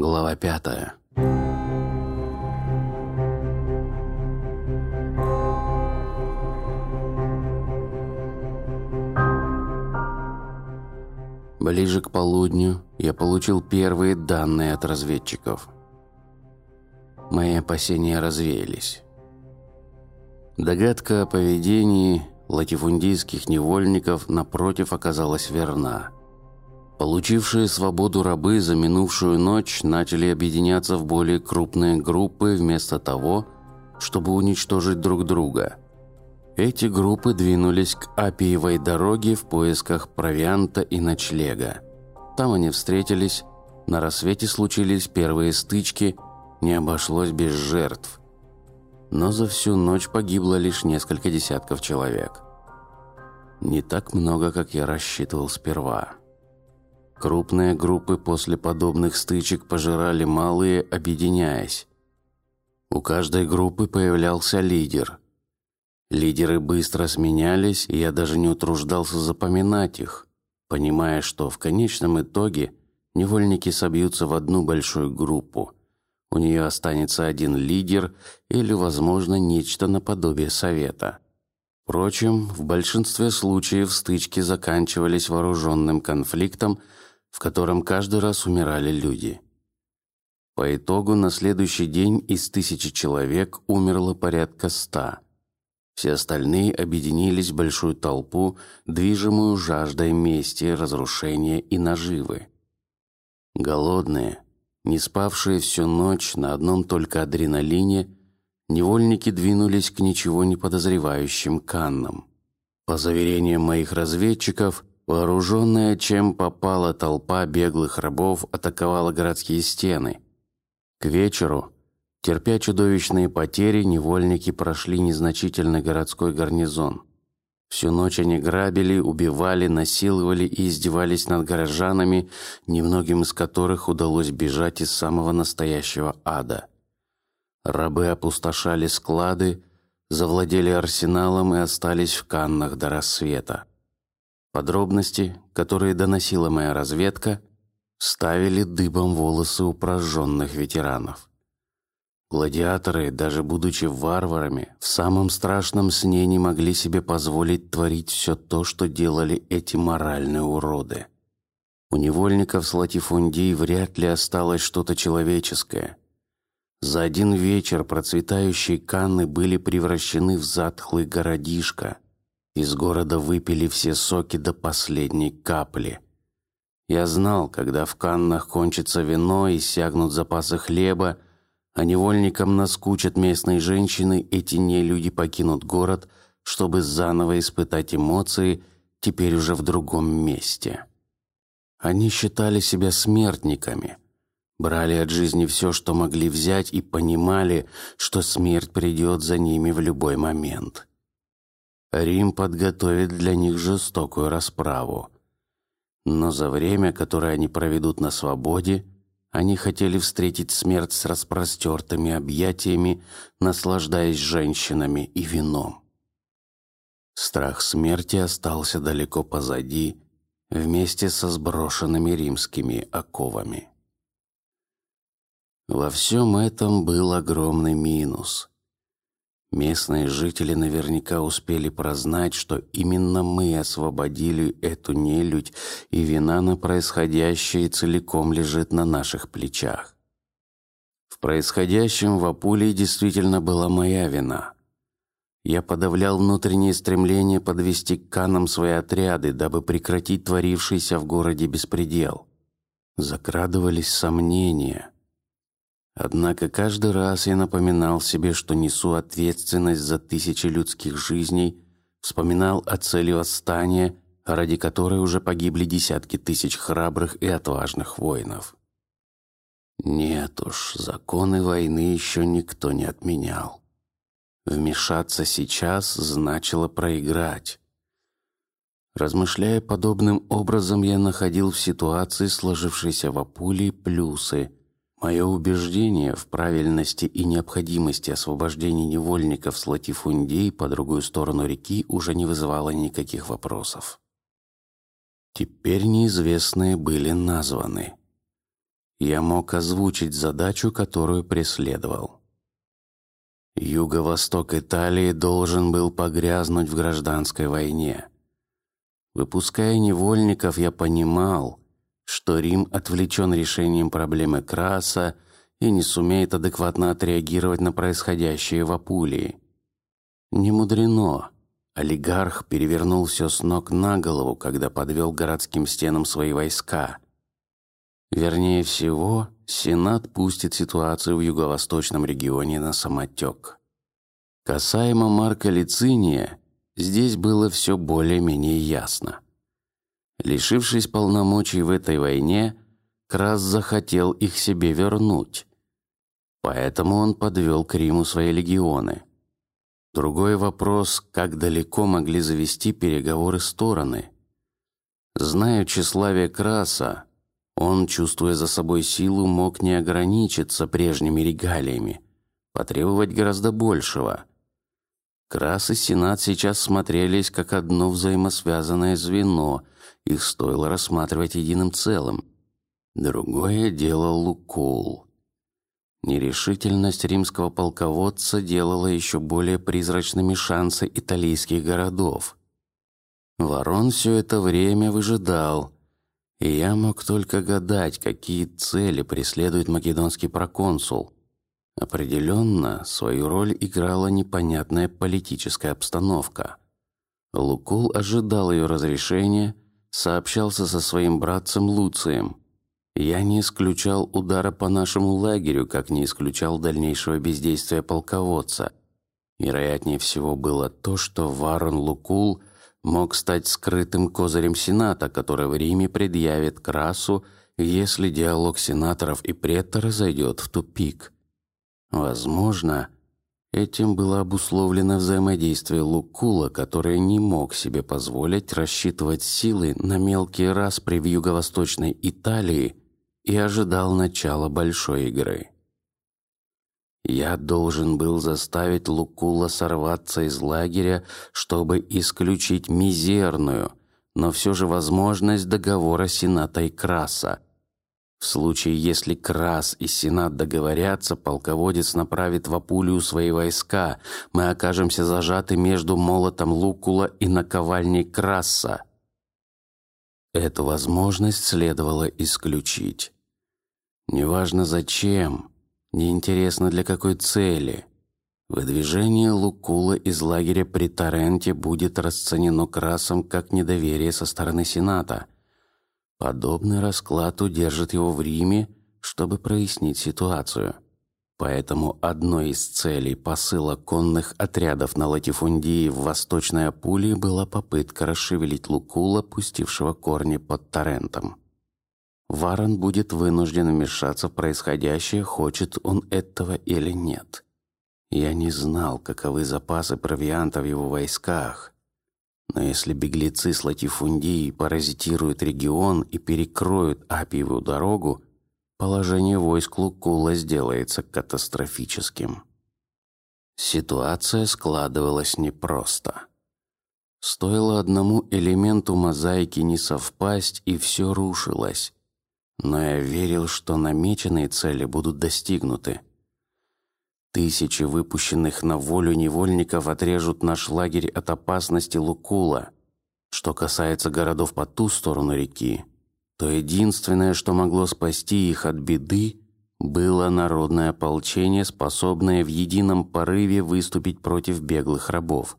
Глава пятая. Ближе к полудню я получил первые данные от разведчиков. Мои опасения развеялись. Догадка о поведении латифундийских невольников напротив оказалась верна. Получившие свободу рабы за минувшую ночь начали объединяться в более крупные группы вместо того, чтобы уничтожить друг друга. Эти группы двинулись к Апиевой дороге в поисках провианта и ночлега. Там они встретились, на рассвете случились первые стычки, не обошлось без жертв но за всю ночь погибло лишь несколько десятков человек. Не так много, как я рассчитывал сперва. Крупные группы после подобных стычек пожирали малые, объединяясь. У каждой группы появлялся лидер. Лидеры быстро сменялись, и я даже не утруждался запоминать их, понимая, что в конечном итоге невольники собьются в одну большую группу – у нее останется один лидер или, возможно, нечто наподобие совета. Впрочем, в большинстве случаев стычки заканчивались вооруженным конфликтом, в котором каждый раз умирали люди. По итогу на следующий день из тысячи человек умерло порядка ста. Все остальные объединились в большую толпу, движимую жаждой мести, разрушения и наживы. Голодные, не спавшие всю ночь на одном только адреналине, невольники двинулись к ничего не подозревающим каннам. По заверениям моих разведчиков, вооруженная чем попала толпа беглых рабов атаковала городские стены. К вечеру, терпя чудовищные потери, невольники прошли незначительный городской гарнизон. Всю ночь они грабили, убивали, насиловали и издевались над горожанами, немногим из которых удалось бежать из самого настоящего ада. Рабы опустошали склады, завладели арсеналом и остались в Каннах до рассвета. Подробности, которые доносила моя разведка, ставили дыбом волосы у прожженных ветеранов. Гладиаторы, даже будучи варварами, в самом страшном сне не могли себе позволить творить все то, что делали эти моральные уроды. У невольников с латифундий вряд ли осталось что-то человеческое. За один вечер процветающие канны были превращены в затхлый городишко. Из города выпили все соки до последней капли. Я знал, когда в Каннах кончится вино и сягнут запасы хлеба а невольникам наскучат местные женщины, эти не люди покинут город, чтобы заново испытать эмоции, теперь уже в другом месте. Они считали себя смертниками, брали от жизни все, что могли взять, и понимали, что смерть придет за ними в любой момент. Рим подготовит для них жестокую расправу, но за время, которое они проведут на свободе, они хотели встретить смерть с распростертыми объятиями, наслаждаясь женщинами и вином. Страх смерти остался далеко позади, вместе со сброшенными римскими оковами. Во всем этом был огромный минус. Местные жители наверняка успели прознать, что именно мы освободили эту нелюдь, и вина на происходящее целиком лежит на наших плечах. В происходящем в Апулии действительно была моя вина. Я подавлял внутреннее стремление подвести к канам свои отряды, дабы прекратить творившийся в городе беспредел. Закрадывались сомнения. Однако каждый раз я напоминал себе, что несу ответственность за тысячи людских жизней, вспоминал о цели восстания, ради которой уже погибли десятки тысяч храбрых и отважных воинов. Нет уж, законы войны еще никто не отменял. Вмешаться сейчас значило проиграть. Размышляя подобным образом, я находил в ситуации, сложившейся в Апулии, плюсы Мое убеждение в правильности и необходимости освобождения невольников с латифундей по другую сторону реки уже не вызывало никаких вопросов. Теперь неизвестные были названы. я мог озвучить задачу, которую преследовал. Юго-восток Италии должен был погрязнуть в гражданской войне. Выпуская невольников, я понимал, что Рим отвлечен решением проблемы Краса и не сумеет адекватно отреагировать на происходящее в Апулии. Не мудрено. Олигарх перевернул все с ног на голову, когда подвел городским стенам свои войска. Вернее всего, Сенат пустит ситуацию в юго-восточном регионе на самотек. Касаемо Марка Лициния, здесь было все более-менее ясно. Лишившись полномочий в этой войне, Крас захотел их себе вернуть, поэтому он подвел к Риму свои легионы. Другой вопрос, как далеко могли завести переговоры стороны. Зная тщеславие Краса, он, чувствуя за собой силу, мог не ограничиться прежними регалиями, потребовать гораздо большего. Крас и Сенат сейчас смотрелись как одно взаимосвязанное звено, их стоило рассматривать единым целым. Другое дело Лукул. Нерешительность римского полководца делала еще более призрачными шансы итальянских городов. Ворон все это время выжидал, и я мог только гадать, какие цели преследует македонский проконсул. Определенно, свою роль играла непонятная политическая обстановка. Лукул ожидал ее разрешения, сообщался со своим братцем Луцием. Я не исключал удара по нашему лагерю, как не исключал дальнейшего бездействия полководца. Вероятнее всего было то, что Варон Лукул мог стать скрытым козырем сената, который в Риме предъявит Красу, если диалог сенаторов и претора зайдет в тупик. Возможно, этим было обусловлено взаимодействие Лукула, который не мог себе позволить рассчитывать силы на мелкие распри в юго-восточной Италии и ожидал начала большой игры. Я должен был заставить Лукула сорваться из лагеря, чтобы исключить мизерную, но все же возможность договора Сената и Краса. В случае, если Крас и Сенат договорятся, полководец направит в Апулию свои войска. Мы окажемся зажаты между молотом Лукула и наковальней Краса. Эту возможность следовало исключить. Неважно зачем, неинтересно для какой цели. Выдвижение Лукула из лагеря при Таренте будет расценено Красом как недоверие со стороны Сената. Подобный расклад удержит его в Риме, чтобы прояснить ситуацию. Поэтому одной из целей посыла конных отрядов на латифундии в Восточной Апулии была попытка расшевелить Лукула, пустившего корни под Торрентом. Варон будет вынужден вмешаться в происходящее, хочет он этого или нет. Я не знал, каковы запасы провианта в его войсках, но если беглецы с латифундии паразитируют регион и перекроют Апиеву дорогу, положение войск Лукула сделается катастрофическим. Ситуация складывалась непросто. Стоило одному элементу мозаики не совпасть, и все рушилось. Но я верил, что намеченные цели будут достигнуты. Тысячи выпущенных на волю невольников отрежут наш лагерь от опасности Лукула. Что касается городов по ту сторону реки, то единственное, что могло спасти их от беды, было народное ополчение, способное в едином порыве выступить против беглых рабов.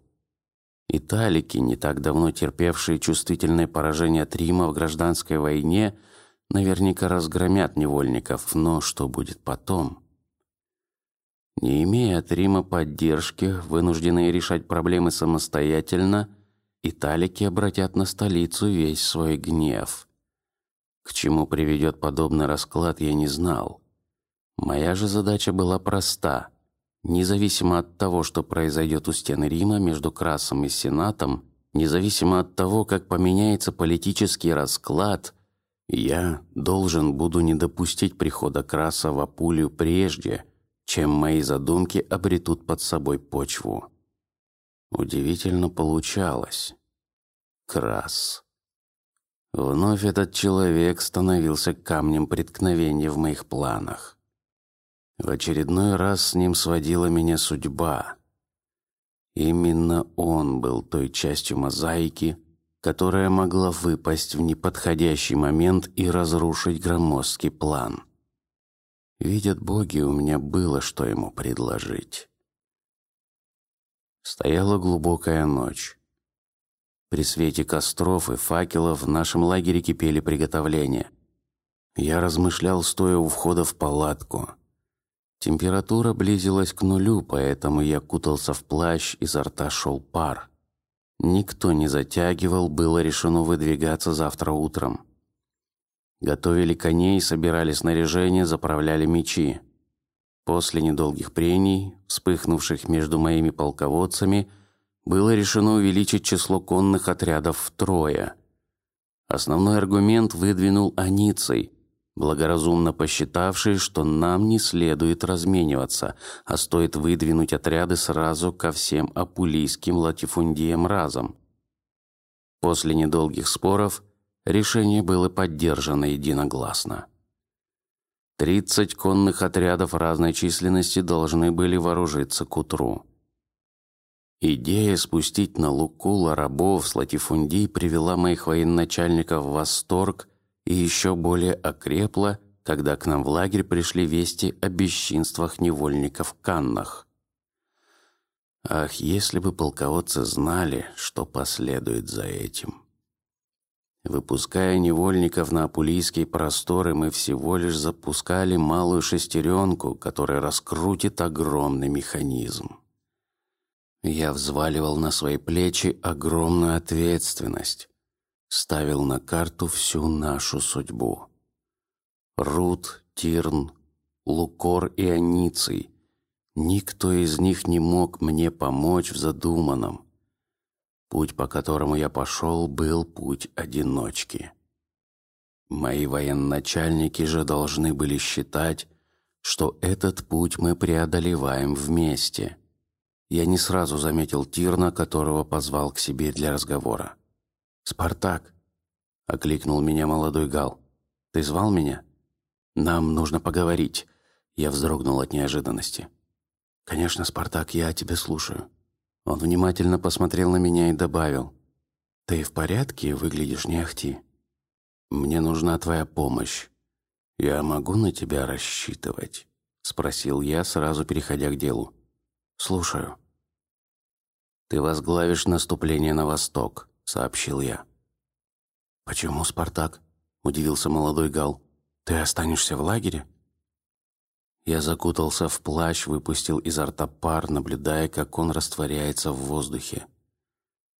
Италики, не так давно терпевшие чувствительное поражение от Рима в гражданской войне, наверняка разгромят невольников, но что будет потом? Не имея от Рима поддержки, вынужденные решать проблемы самостоятельно, италики обратят на столицу весь свой гнев. К чему приведет подобный расклад, я не знал. Моя же задача была проста. Независимо от того, что произойдет у стены Рима между Красом и Сенатом, независимо от того, как поменяется политический расклад, я должен буду не допустить прихода Краса в Апулию прежде, чем мои задумки обретут под собой почву. Удивительно получалось. Крас. Вновь этот человек становился камнем преткновения в моих планах. В очередной раз с ним сводила меня судьба. Именно он был той частью мозаики, которая могла выпасть в неподходящий момент и разрушить громоздкий план. Видят боги, у меня было что ему предложить. Стояла глубокая ночь. При свете костров и факелов в нашем лагере кипели приготовления. Я размышлял, стоя у входа в палатку. Температура близилась к нулю, поэтому я кутался в плащ, изо рта шел пар. Никто не затягивал, было решено выдвигаться завтра утром. Готовили коней, собирали снаряжение, заправляли мечи. После недолгих прений, вспыхнувших между моими полководцами, было решено увеличить число конных отрядов втрое. Основной аргумент выдвинул Аницей, благоразумно посчитавший, что нам не следует размениваться, а стоит выдвинуть отряды сразу ко всем апулийским латифундиям разом. После недолгих споров решение было поддержано единогласно. Тридцать конных отрядов разной численности должны были вооружиться к утру. Идея спустить на Лукула рабов с латифундий привела моих военачальников в восторг и еще более окрепла, когда к нам в лагерь пришли вести о бесчинствах невольников в Каннах. Ах, если бы полководцы знали, что последует за этим! Выпуская невольников на апулийские просторы, мы всего лишь запускали малую шестеренку, которая раскрутит огромный механизм. Я взваливал на свои плечи огромную ответственность, ставил на карту всю нашу судьбу. Рут, Тирн, Лукор и Аниций. Никто из них не мог мне помочь в задуманном. Путь, по которому я пошел, был путь одиночки. Мои военачальники же должны были считать, что этот путь мы преодолеваем вместе. Я не сразу заметил Тирна, которого позвал к себе для разговора. Спартак, окликнул меня молодой гал. Ты звал меня? Нам нужно поговорить. Я вздрогнул от неожиданности. Конечно, Спартак, я тебя слушаю. Он внимательно посмотрел на меня и добавил: Ты в порядке? Выглядишь не ахти. Мне нужна твоя помощь. Я могу на тебя рассчитывать? спросил я, сразу переходя к делу. Слушаю. Ты возглавишь наступление на восток сообщил я. Почему Спартак? удивился молодой гал. Ты останешься в лагере? Я закутался в плащ, выпустил изо рта пар, наблюдая, как он растворяется в воздухе.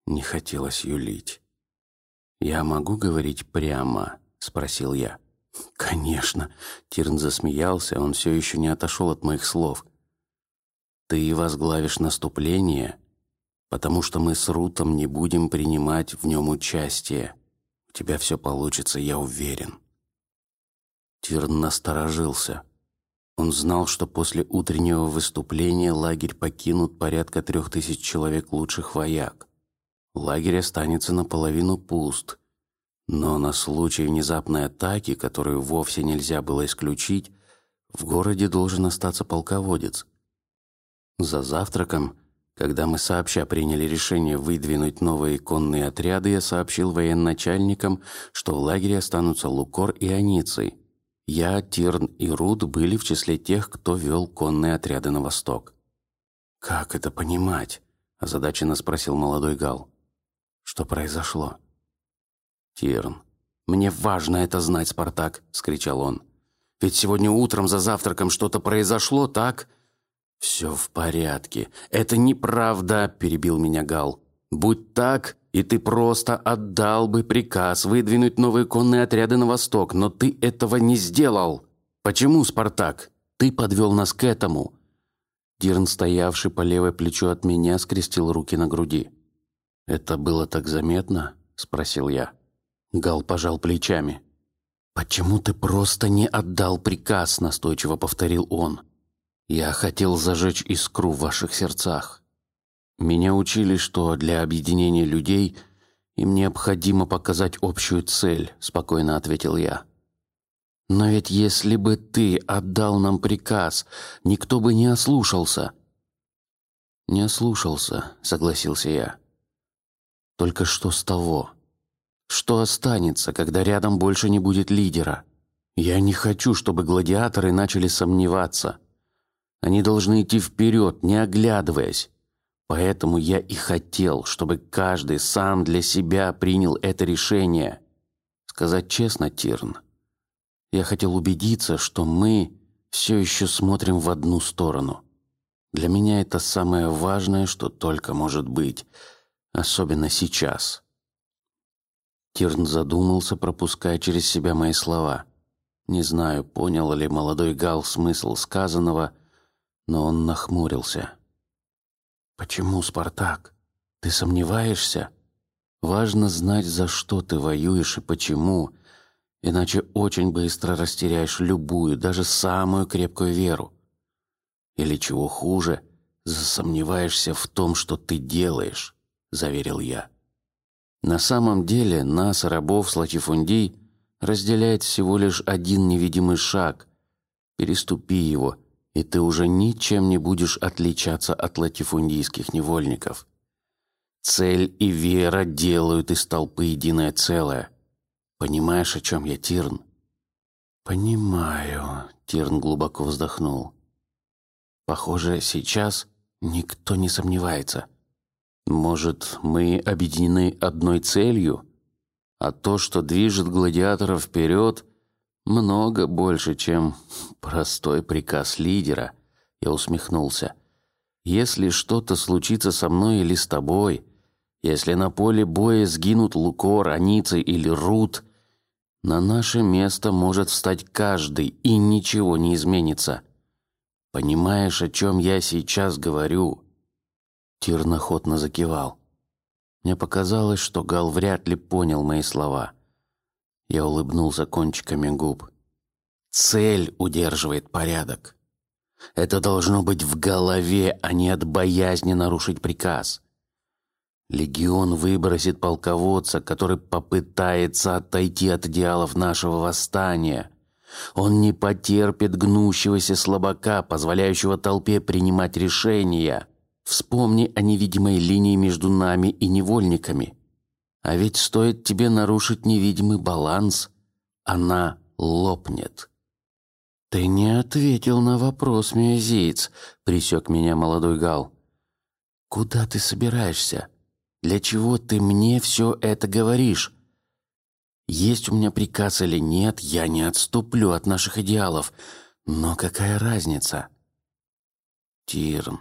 Не хотелось юлить. Я могу говорить прямо, спросил я. Конечно, Тирн засмеялся, он все еще не отошел от моих слов. Ты возглавишь наступление, потому что мы с Рутом не будем принимать в нем участие. У тебя все получится, я уверен. Тирн насторожился. Он знал, что после утреннего выступления лагерь покинут порядка трех тысяч человек лучших вояк. Лагерь останется наполовину пуст, но на случай внезапной атаки, которую вовсе нельзя было исключить, в городе должен остаться полководец. За завтраком когда мы сообща приняли решение выдвинуть новые конные отряды, я сообщил военачальникам, что в лагере останутся Лукор и Аниций. Я, Тирн и Руд были в числе тех, кто вел конные отряды на восток. Как это понимать? озадаченно спросил молодой гал. Что произошло? Тирн, мне важно это знать, Спартак, скричал он. Ведь сегодня утром за завтраком что-то произошло, так? Все в порядке. Это неправда, перебил меня Гал. Будь так, и ты просто отдал бы приказ выдвинуть новые конные отряды на восток, но ты этого не сделал. Почему, Спартак? Ты подвел нас к этому. Дирн, стоявший по левой плечу от меня, скрестил руки на груди. Это было так заметно? – спросил я. Гал пожал плечами. Почему ты просто не отдал приказ? Настойчиво повторил он. Я хотел зажечь искру в ваших сердцах. Меня учили, что для объединения людей Им необходимо показать общую цель, спокойно ответил я. Но ведь если бы ты отдал нам приказ, никто бы не ослушался. Не ослушался, согласился я. Только что с того? Что останется, когда рядом больше не будет лидера? Я не хочу, чтобы гладиаторы начали сомневаться. Они должны идти вперед, не оглядываясь. Поэтому я и хотел, чтобы каждый сам для себя принял это решение. Сказать честно, Тирн, я хотел убедиться, что мы все еще смотрим в одну сторону. Для меня это самое важное, что только может быть, особенно сейчас. Тирн задумался, пропуская через себя мои слова. Не знаю, понял ли молодой Гал смысл сказанного, но он нахмурился. Почему, Спартак? Ты сомневаешься? Важно знать, за что ты воюешь и почему, иначе очень быстро растеряешь любую, даже самую крепкую веру. Или чего хуже, засомневаешься в том, что ты делаешь, заверил я. На самом деле нас, рабов с латифундий, разделяет всего лишь один невидимый шаг. Переступи его, и ты уже ничем не будешь отличаться от латифундийских невольников. Цель и вера делают из толпы единое целое. Понимаешь, о чем я, Тирн? Понимаю. Тирн глубоко вздохнул. Похоже, сейчас никто не сомневается. Может, мы объединены одной целью, а то, что движет гладиаторов вперед, много больше, чем простой приказ лидера. Я усмехнулся. Если что-то случится со мной или с тобой, если на поле боя сгинут Лукор, Аницы или Рут, на наше место может встать каждый, и ничего не изменится. Понимаешь, о чем я сейчас говорю? Тирнохотно закивал. Мне показалось, что Гал вряд ли понял мои слова. Я улыбнулся кончиками губ. Цель удерживает порядок. Это должно быть в голове, а не от боязни нарушить приказ. Легион выбросит полководца, который попытается отойти от идеалов нашего восстания. Он не потерпит гнущегося слабака, позволяющего толпе принимать решения. Вспомни о невидимой линии между нами и невольниками. А ведь стоит тебе нарушить невидимый баланс, она лопнет. Ты не ответил на вопрос, миозиец, присек меня молодой гал. Куда ты собираешься? Для чего ты мне все это говоришь? Есть у меня приказ или нет, я не отступлю от наших идеалов. Но какая разница? Тирн.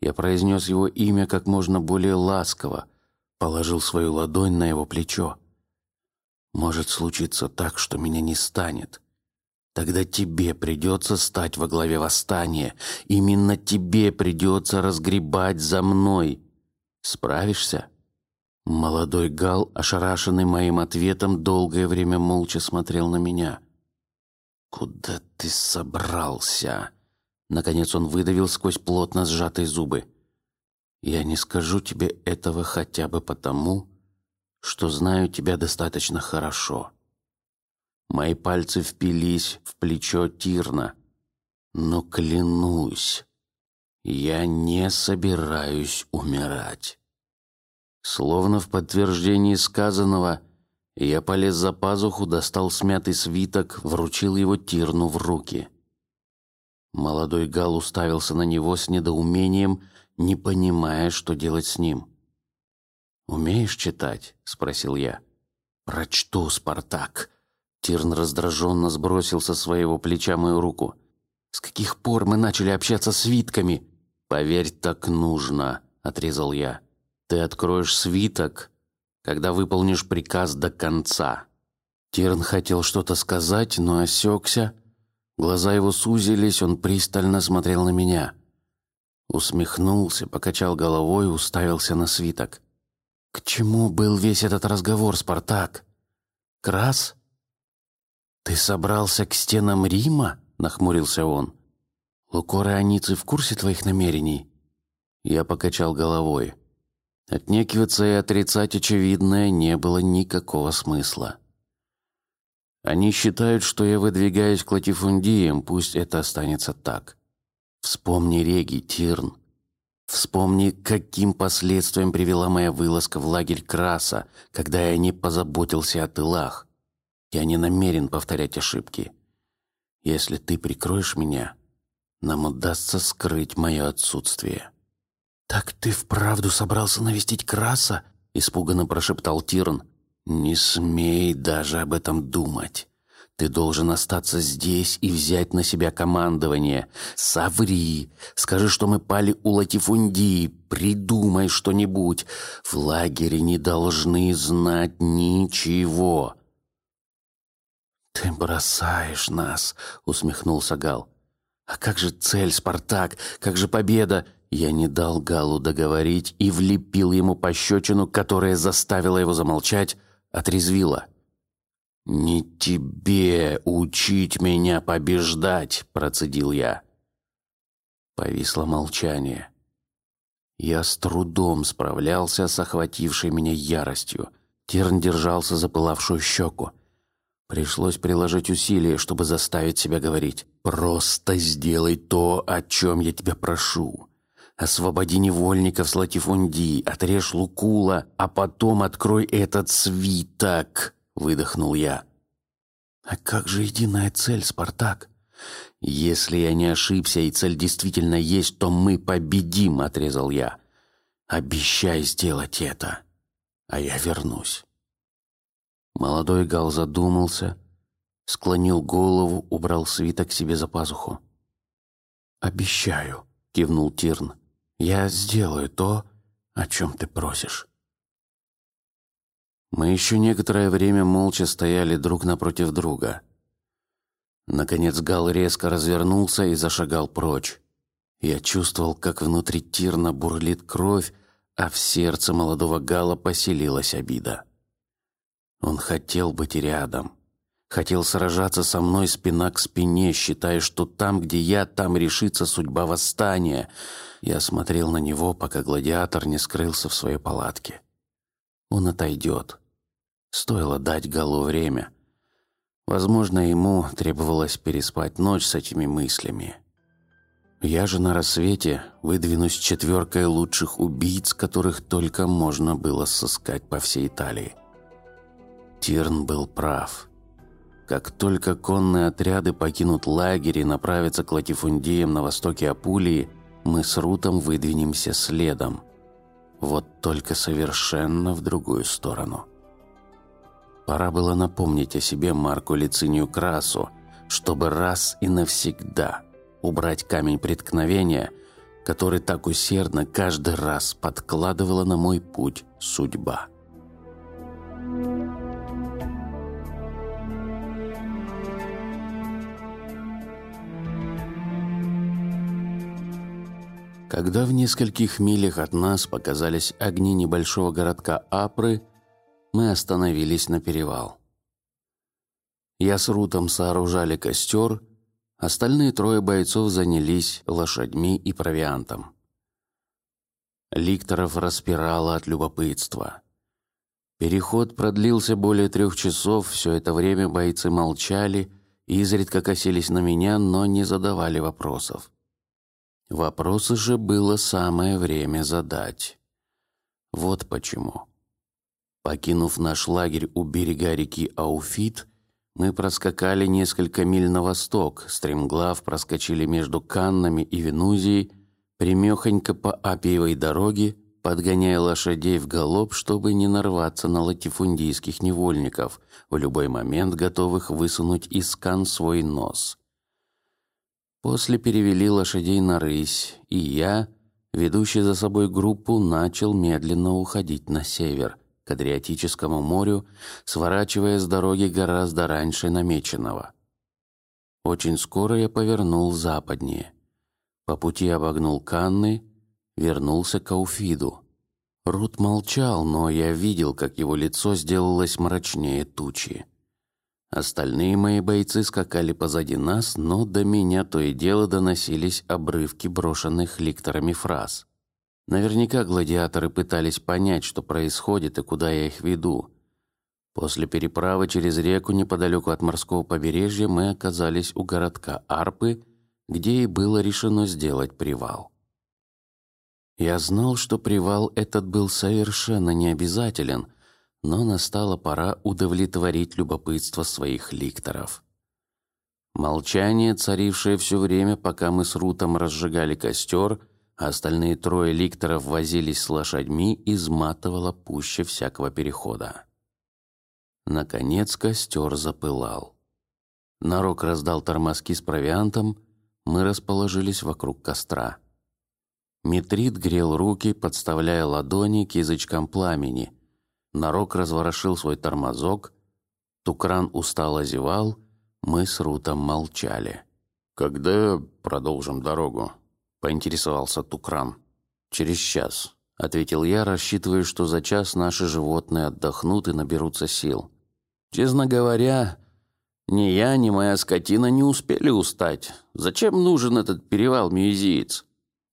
Я произнес его имя как можно более ласково, положил свою ладонь на его плечо. Может случиться так, что меня не станет. Тогда тебе придется стать во главе восстания. Именно тебе придется разгребать за мной. Справишься? Молодой Гал, ошарашенный моим ответом, долгое время молча смотрел на меня. Куда ты собрался? Наконец он выдавил сквозь плотно сжатые зубы. Я не скажу тебе этого хотя бы потому, что знаю тебя достаточно хорошо. Мои пальцы впились в плечо Тирна, но клянусь, я не собираюсь умирать. Словно в подтверждении сказанного, я полез за пазуху, достал смятый свиток, вручил его Тирну в руки. Молодой Гал уставился на него с недоумением не понимая, что делать с ним. Умеешь читать? – спросил я. Прочту, Спартак. Тирн раздраженно сбросил со своего плеча мою руку. С каких пор мы начали общаться свитками? Поверь, так нужно, отрезал я. Ты откроешь свиток, когда выполнишь приказ до конца. Тирн хотел что-то сказать, но осекся. Глаза его сузились, он пристально смотрел на меня. Усмехнулся, покачал головой и уставился на свиток. К чему был весь этот разговор, Спартак? Крас? Ты собрался к стенам Рима? Нахмурился он. Лукор и Аницы в курсе твоих намерений? Я покачал головой. Отнекиваться и отрицать очевидное не было никакого смысла. Они считают, что я выдвигаюсь к латифундиям, пусть это останется так. Вспомни Реги, Тирн. Вспомни, каким последствиям привела моя вылазка в лагерь Краса, когда я не позаботился о тылах. Я не намерен повторять ошибки. Если ты прикроешь меня, нам удастся скрыть мое отсутствие. Так ты вправду собрался навестить Краса? испуганно прошептал Тирн. Не смей даже об этом думать. Ты должен остаться здесь и взять на себя командование. Соври, скажи, что мы пали у латифундии, придумай что-нибудь. В лагере не должны знать ничего. Ты бросаешь нас, усмехнулся Гал. А как же цель, Спартак? Как же победа? Я не дал Галу договорить и влепил ему пощечину, которая заставила его замолчать, отрезвила. «Не тебе учить меня побеждать!» – процедил я. Повисло молчание. Я с трудом справлялся с охватившей меня яростью. Терн держался за пылавшую щеку. Пришлось приложить усилия, чтобы заставить себя говорить. «Просто сделай то, о чем я тебя прошу. Освободи невольников с латифундии, отрежь Лукула, а потом открой этот свиток!» Выдохнул я. А как же единая цель, Спартак? Если я не ошибся и цель действительно есть, то мы победим, отрезал я. Обещай сделать это, а я вернусь. Молодой Гал задумался, склонил голову, убрал свиток себе за пазуху. Обещаю, кивнул Тирн. Я сделаю то, о чем ты просишь. Мы еще некоторое время молча стояли друг напротив друга. Наконец Гал резко развернулся и зашагал прочь. Я чувствовал, как внутри Тирна бурлит кровь, а в сердце молодого Гала поселилась обида. Он хотел быть рядом, хотел сражаться со мной спина к спине, считая, что там, где я, там решится судьба восстания. Я смотрел на него, пока гладиатор не скрылся в своей палатке. Он отойдет. Стоило дать Галу время. Возможно, ему требовалось переспать ночь с этими мыслями. Я же на рассвете выдвинусь четверкой лучших убийц, которых только можно было сыскать по всей Италии. Тирн был прав. Как только конные отряды покинут лагерь и направятся к латифундиям на востоке Апулии, мы с Рутом выдвинемся следом. Вот только совершенно в другую сторону. Пора было напомнить о себе Марку Лицинию Красу, чтобы раз и навсегда убрать камень преткновения, который так усердно каждый раз подкладывала на мой путь судьба. Когда в нескольких милях от нас показались огни небольшого городка Апры – мы остановились на перевал. Я с Рутом сооружали костер, остальные трое бойцов занялись лошадьми и провиантом. Ликторов распирало от любопытства. Переход продлился более трех часов. Все это время бойцы молчали и изредка косились на меня, но не задавали вопросов. Вопросы же было самое время задать. Вот почему. Покинув наш лагерь у берега реки Ауфит, мы проскакали несколько миль на восток, стремглав проскочили между Каннами и Венузией, примехонько по Апиевой дороге, подгоняя лошадей в галоп, чтобы не нарваться на латифундийских невольников, в любой момент готовых высунуть из Кан свой нос. После перевели лошадей на рысь, и я, ведущий за собой группу, начал медленно уходить на север к Адриатическому морю, сворачивая с дороги гораздо раньше намеченного. Очень скоро я повернул западнее. По пути обогнул Канны, вернулся к Ауфиду. Рут молчал, но я видел, как его лицо сделалось мрачнее тучи. Остальные мои бойцы скакали позади нас, но до меня то и дело доносились обрывки брошенных ликторами фраз. Наверняка гладиаторы пытались понять, что происходит и куда я их веду. После переправы через реку неподалеку от морского побережья мы оказались у городка Арпы, где и было решено сделать привал. Я знал, что привал этот был совершенно необязателен, но настала пора удовлетворить любопытство своих ликторов. Молчание, царившее все время, пока мы с Рутом разжигали костер, а остальные трое ликторов возились с лошадьми, изматывало пуще всякого перехода. Наконец костер запылал. Нарок раздал тормозки с провиантом, мы расположились вокруг костра. Митрит грел руки, подставляя ладони к язычкам пламени. Нарок разворошил свой тормозок. Тукран устало зевал. Мы с Рутом молчали. Когда продолжим дорогу? Поинтересовался Тукран. Через час, ответил я, рассчитывая, что за час наши животные отдохнут и наберутся сил. Честно говоря, ни я, ни моя скотина не успели устать. Зачем нужен этот перевал Мюзиец?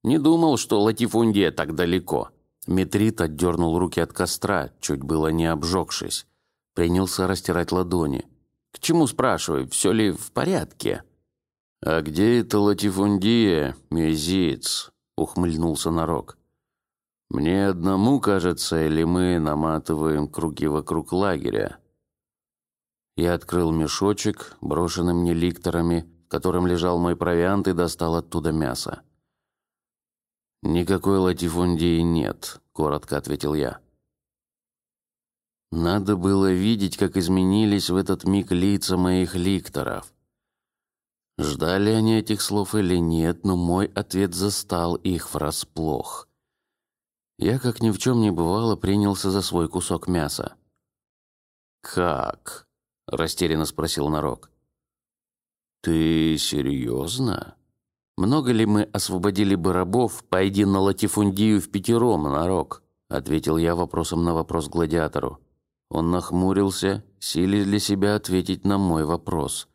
Не думал, что Латифундия так далеко. Метрит отдернул руки от костра, чуть было не обжегшись. Принялся растирать ладони. К чему спрашиваю, все ли в порядке? А где это Латифундия, Мюзиец? Ухмыльнулся Нарок. Мне одному кажется, или мы наматываем круги вокруг лагеря? Я открыл мешочек, брошенный мне ликторами, в котором лежал мой провиант, и достал оттуда мясо. Никакой латифундии нет, коротко ответил я. Надо было видеть, как изменились в этот миг лица моих ликторов. Ждали они этих слов или нет, но мой ответ застал их врасплох. Я, как ни в чем не бывало, принялся за свой кусок мяса. Как? растерянно спросил Нарок. Ты серьезно? Много ли мы освободили бы рабов, пойди на латифундию в пятером, Нарок? Ответил я вопросом на вопрос гладиатору. Он нахмурился, силясь для себя ответить на мой вопрос.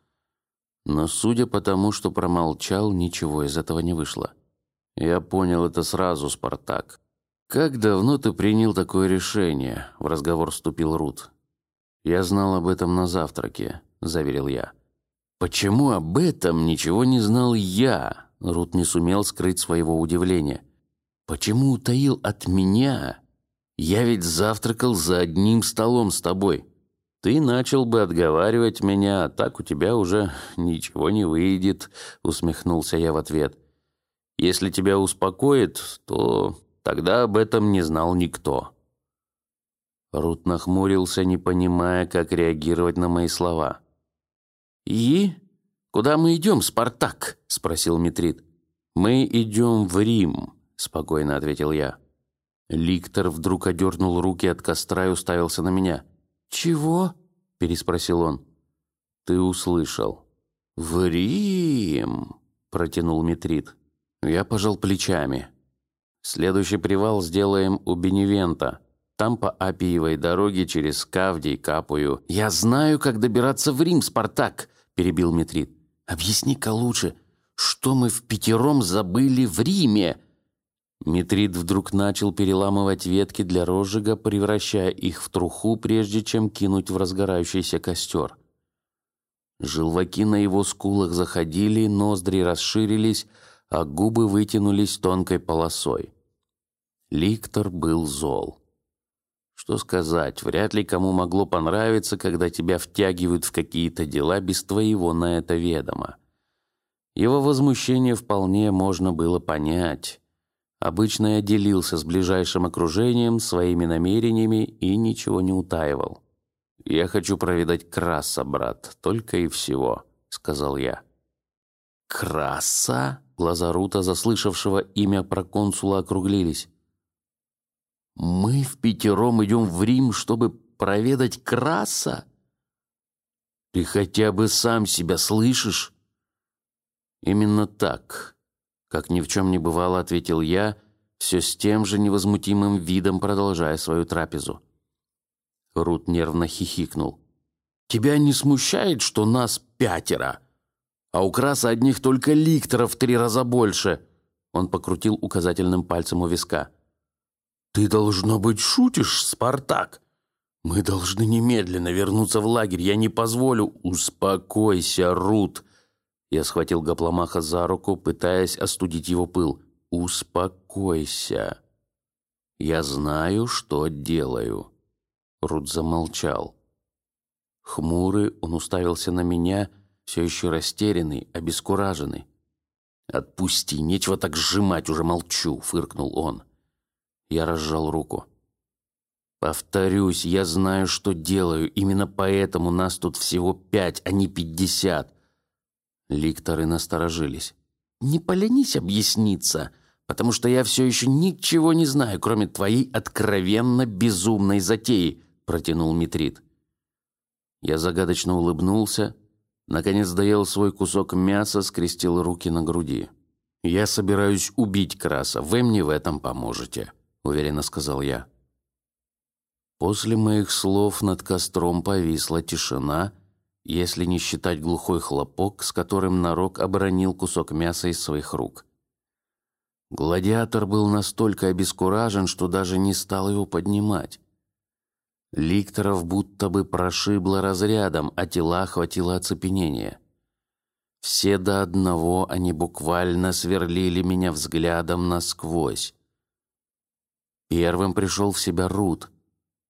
Но судя по тому, что промолчал, ничего из этого не вышло. Я понял это сразу, Спартак. Как давно ты принял такое решение? В разговор вступил Рут. Я знал об этом на завтраке, заверил я. Почему об этом ничего не знал я? Рут не сумел скрыть своего удивления. Почему утаил от меня? Я ведь завтракал за одним столом с тобой. Ты начал бы отговаривать меня, а так у тебя уже ничего не выйдет. Усмехнулся я в ответ. Если тебя успокоит, то тогда об этом не знал никто. Рут нахмурился, не понимая, как реагировать на мои слова. «И? Куда мы идем, Спартак?» – спросил Митрит. «Мы идем в Рим», – спокойно ответил я. Ликтор вдруг одернул руки от костра и уставился на меня. «Чего?» – переспросил он. «Ты услышал». «В Рим!» – протянул Митрит. Я пожал плечами. «Следующий привал сделаем у Беневента. Там по Апиевой дороге через Кавдий, Капую. Я знаю, как добираться в Рим, Спартак, перебил Митрит. Объясни-ка лучше, что мы в пятером забыли в Риме? Митрит вдруг начал переламывать ветки для розжига, превращая их в труху, прежде чем кинуть в разгорающийся костер. Желваки на его скулах заходили, ноздри расширились, а губы вытянулись тонкой полосой. Ликтор был зол. Что сказать, вряд ли кому могло понравиться, когда тебя втягивают в какие-то дела без твоего на это ведома. Его возмущение вполне можно было понять. Обычно я делился с ближайшим окружением своими намерениями и ничего не утаивал. Я хочу проведать Краса, брат, только и всего, сказал я. Краса? Глаза Рута, заслышавшего имя проконсула, округлились. Мы в пятером идем в Рим, чтобы проведать Краса. Ты хотя бы сам себя слышишь? Именно так, как ни в чем не бывало, ответил я, все с тем же невозмутимым видом продолжая свою трапезу. Рут нервно хихикнул. Тебя не смущает, что нас пятеро, а у Краса одних только ликторов в три раза больше? Он покрутил указательным пальцем у виска. «Ты, должно быть, шутишь, Спартак? Мы должны немедленно вернуться в лагерь. Я не позволю...» «Успокойся, Рут!» Я схватил Гопломаха за руку, пытаясь остудить его пыл. «Успокойся. Я знаю, что делаю». Рут замолчал. Хмурый, он уставился на меня, все еще растерянный, обескураженный. «Отпусти, нечего так сжимать, уже молчу», — фыркнул он. Я разжал руку. «Повторюсь, я знаю, что делаю. Именно поэтому нас тут всего пять, а не пятьдесят». Ликторы насторожились. «Не поленись объясниться, потому что я все еще ничего не знаю, кроме твоей откровенно безумной затеи», протянул Митрит. Я загадочно улыбнулся, наконец доел свой кусок мяса, скрестил руки на груди. «Я собираюсь убить Краса, вы мне в этом поможете», уверенно сказал я. После моих слов над костром повисла тишина, если не считать глухой хлопок, с которым Нарок оборонил кусок мяса из своих рук. Гладиатор был настолько обескуражен, что даже не стал его поднимать. Ликторов будто бы прошибло разрядом, а тела охватило оцепенение. Все до одного они буквально сверлили меня взглядом насквозь. Первым пришел в себя Рут.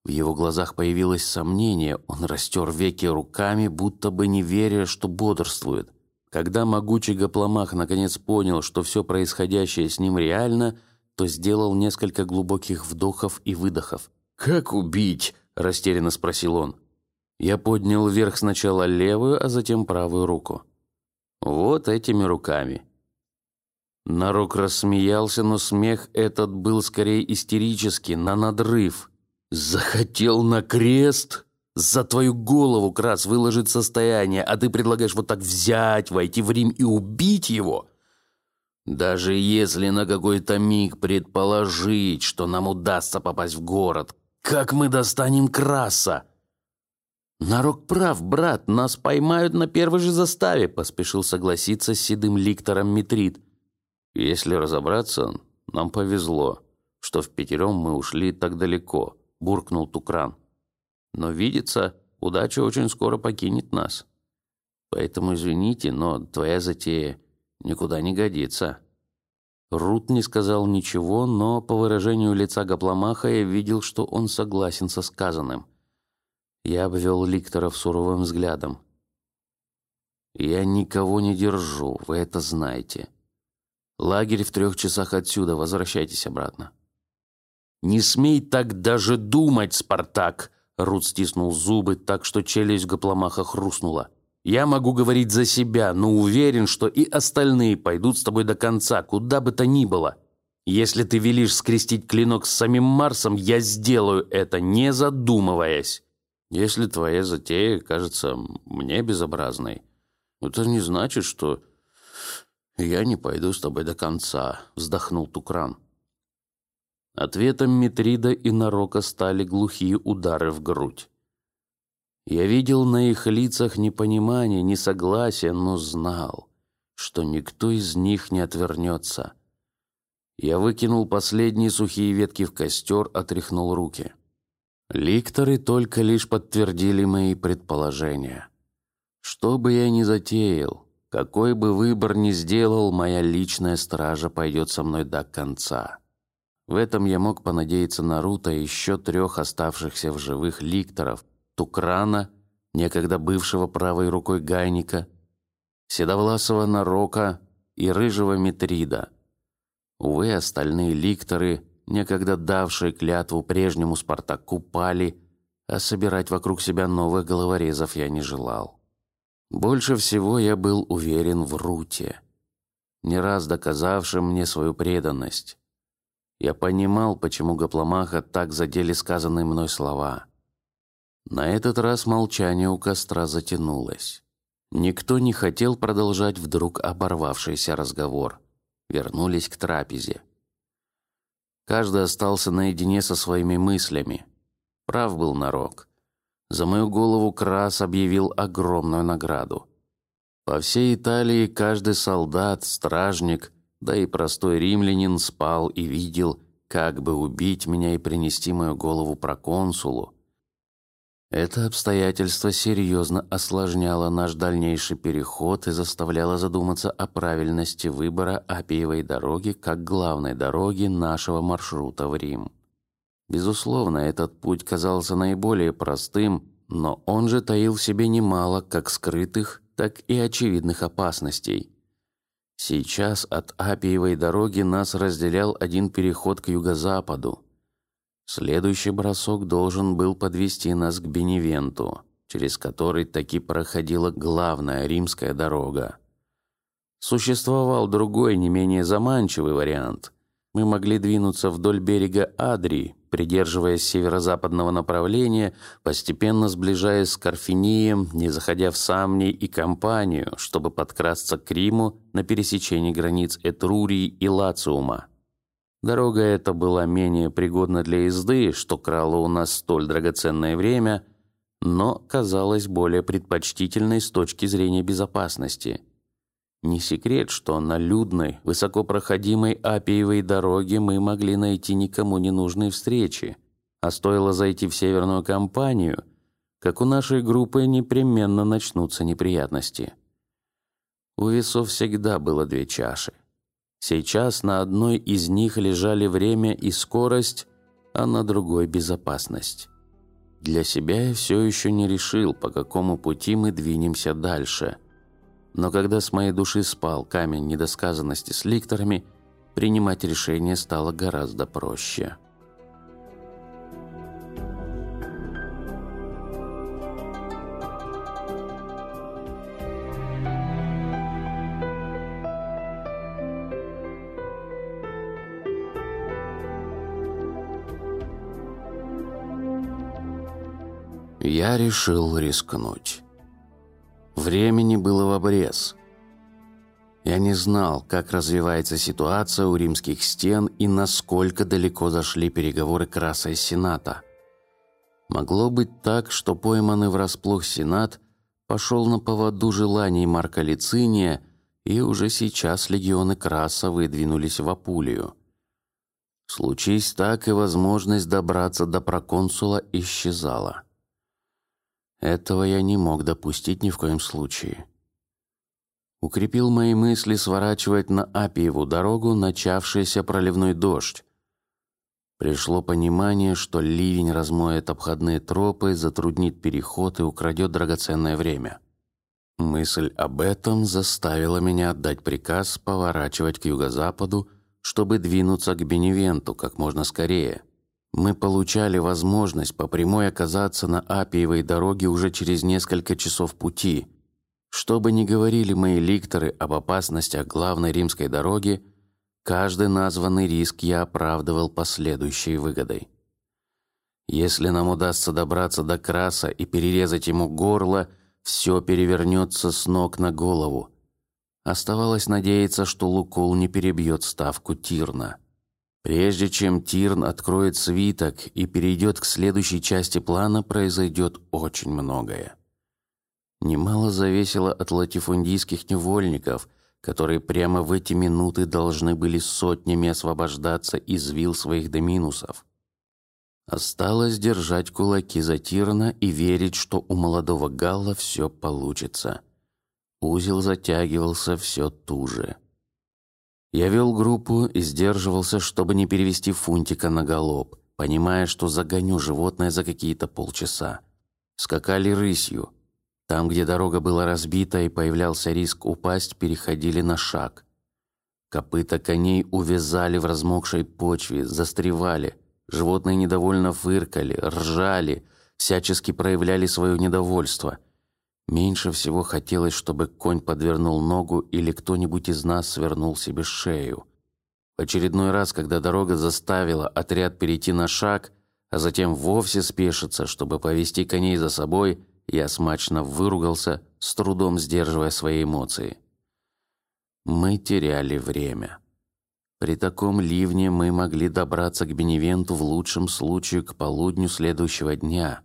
В его глазах появилось сомнение. Он растер веки руками, будто бы не веря, что бодрствует. Когда могучий гопломах наконец понял, что все происходящее с ним реально, то сделал несколько глубоких вдохов и выдохов. Как убить? растерянно спросил он. Я поднял вверх сначала левую, а затем правую руку. Вот этими руками. Нарок рассмеялся, но смех этот был скорее истерический, на надрыв. Захотел на крест? За твою голову, Крас, выложить состояние, а ты предлагаешь вот так взять, войти в Рим и убить его? Даже если на какой-то миг предположить, что нам удастся попасть в город, как мы достанем Краса? Нарок прав, брат, нас поймают на первой же заставе, поспешил согласиться с седым ликтором Митрит. Если разобраться, нам повезло, что в пятером мы ушли так далеко, буркнул Тукран. Но видится, удача очень скоро покинет нас. Поэтому извините, но твоя затея никуда не годится. Рут не сказал ничего, но по выражению лица Гопломаха я видел, что он согласен со сказанным. Я обвел Ликторов суровым взглядом. Я никого не держу, вы это знаете. Лагерь в трех часах отсюда. Возвращайтесь обратно. Не смей так даже думать, Спартак. Рут стиснул зубы так, что челюсть Гопломаха хрустнула. Я могу говорить за себя, но уверен, что и остальные пойдут с тобой до конца, куда бы то ни было. Если ты велишь скрестить клинок с самим Марсом, я сделаю это, не задумываясь. Если твоя затея кажется мне безобразной, это не значит, что «Я не пойду с тобой до конца», — вздохнул Тукран. Ответом Митрида и Нарока стали глухие удары в грудь. Я видел на их лицах непонимание, несогласие, но знал, что никто из них не отвернется. Я выкинул последние сухие ветки в костер, отряхнул руки. Ликторы только лишь подтвердили мои предположения. Что бы я ни затеял, какой бы выбор ни сделал, моя личная стража пойдет со мной до конца. В этом я мог понадеяться на Рута и еще трех оставшихся в живых ликторов: Тукрана, некогда бывшего правой рукой Гайника, седовласого Нарока и рыжего Митрида. Увы, остальные ликторы, некогда давшие клятву прежнему Спартаку, пали, а собирать вокруг себя новых головорезов я не желал. Больше всего я был уверен в Руте, не раз доказавшем мне свою преданность. Я понимал, почему Гопломаха так задели сказанные мной слова. На этот раз молчание у костра затянулось. Никто не хотел продолжать вдруг оборвавшийся разговор. Вернулись к трапезе. Каждый остался наедине со своими мыслями. Прав был Нарок. За мою голову Крас объявил огромную награду. По всей Италии каждый солдат, стражник, да и простой римлянин спал и видел, как бы убить меня и принести мою голову проконсулу. Это обстоятельство серьезно осложняло наш дальнейший переход и заставляло задуматься о правильности выбора Апиевой дороги как главной дороги нашего маршрута в Рим. Безусловно, этот путь казался наиболее простым, но он же таил в себе немало как скрытых, так и очевидных опасностей. Сейчас от Апиевой дороги нас разделял один переход к юго-западу. Следующий бросок должен был подвести нас к Беневенту, через который таки проходила главная римская дорога. Существовал другой, не менее заманчивый вариант. Мы могли двинуться вдоль берега Адри, придерживаясь северо-западного направления, постепенно сближаясь с Карфинием, не заходя в Самни и Кампанию, чтобы подкрасться к Риму на пересечении границ Этрурии и Лациума. Дорога эта была менее пригодна для езды, что крало у нас столь драгоценное время, но казалась более предпочтительной с точки зрения безопасности. Не секрет, что на людной, высокопроходимой Апиевой дороге мы могли найти никому не нужные встречи, а стоило зайти в северную компанию, как у нашей группы непременно начнутся неприятности. У весов всегда было две чаши. Сейчас на одной из них лежали время и скорость, а на другой безопасность. Для себя я все еще не решил, по какому пути мы двинемся дальше. Но когда с моей души спал камень недосказанности с ликторами, принимать решение стало гораздо проще. Я решил рискнуть. Времени было в обрез. Я не знал, как развивается ситуация у римских стен и насколько далеко зашли переговоры Краса и Сената. Могло быть так, что пойманный врасплох Сенат пошел на поводу желаний Марка Лициния, и уже сейчас легионы Краса выдвинулись в Апулию. Случись так, и возможность добраться до проконсула исчезала. Этого я не мог допустить ни в коем случае. Укрепил мои мысли сворачивать на Апиеву дорогу начавшийся проливной дождь. Пришло понимание, что ливень размоет обходные тропы, затруднит переход и украдет драгоценное время. Мысль об этом заставила меня отдать приказ поворачивать к юго-западу, чтобы двинуться к Беневенту как можно скорее. Мы получали возможность по прямой оказаться на Апиевой дороге уже через несколько часов пути. Что бы ни говорили мои ликторы об опасностях главной римской дороги, каждый названный риск я оправдывал последующей выгодой. Если нам удастся добраться до Краса и перерезать ему горло, все перевернется с ног на голову. Оставалось надеяться, что Лукул не перебьет ставку Тирна. Прежде чем Тирн откроет свиток и перейдет к следующей части плана, произойдет очень многое. Немало зависело от латифундийских невольников, которые прямо в эти минуты должны были сотнями освобождаться из вил своих доминусов. Осталось держать кулаки за Тирна и верить, что у молодого Галла все получится. Узел затягивался все туже. Я вел группу и сдерживался, чтобы не перевести фунтика на галоп, понимая, что загоню животное за какие-то полчаса. Скакали рысью. Там, где дорога была разбита и появлялся риск упасть, переходили на шаг. Копыта коней увязали в размокшей почве, застревали. Животные недовольно фыркали, ржали, всячески проявляли свое недовольство. Меньше всего хотелось, чтобы конь подвернул ногу или кто-нибудь из нас свернул себе шею. В очередной раз, когда дорога заставила отряд перейти на шаг, а затем вовсе спешиться, чтобы повести коней за собой, я смачно выругался, с трудом сдерживая свои эмоции. Мы теряли время. При таком ливне мы могли добраться к Беневенту в лучшем случае к полудню следующего дня.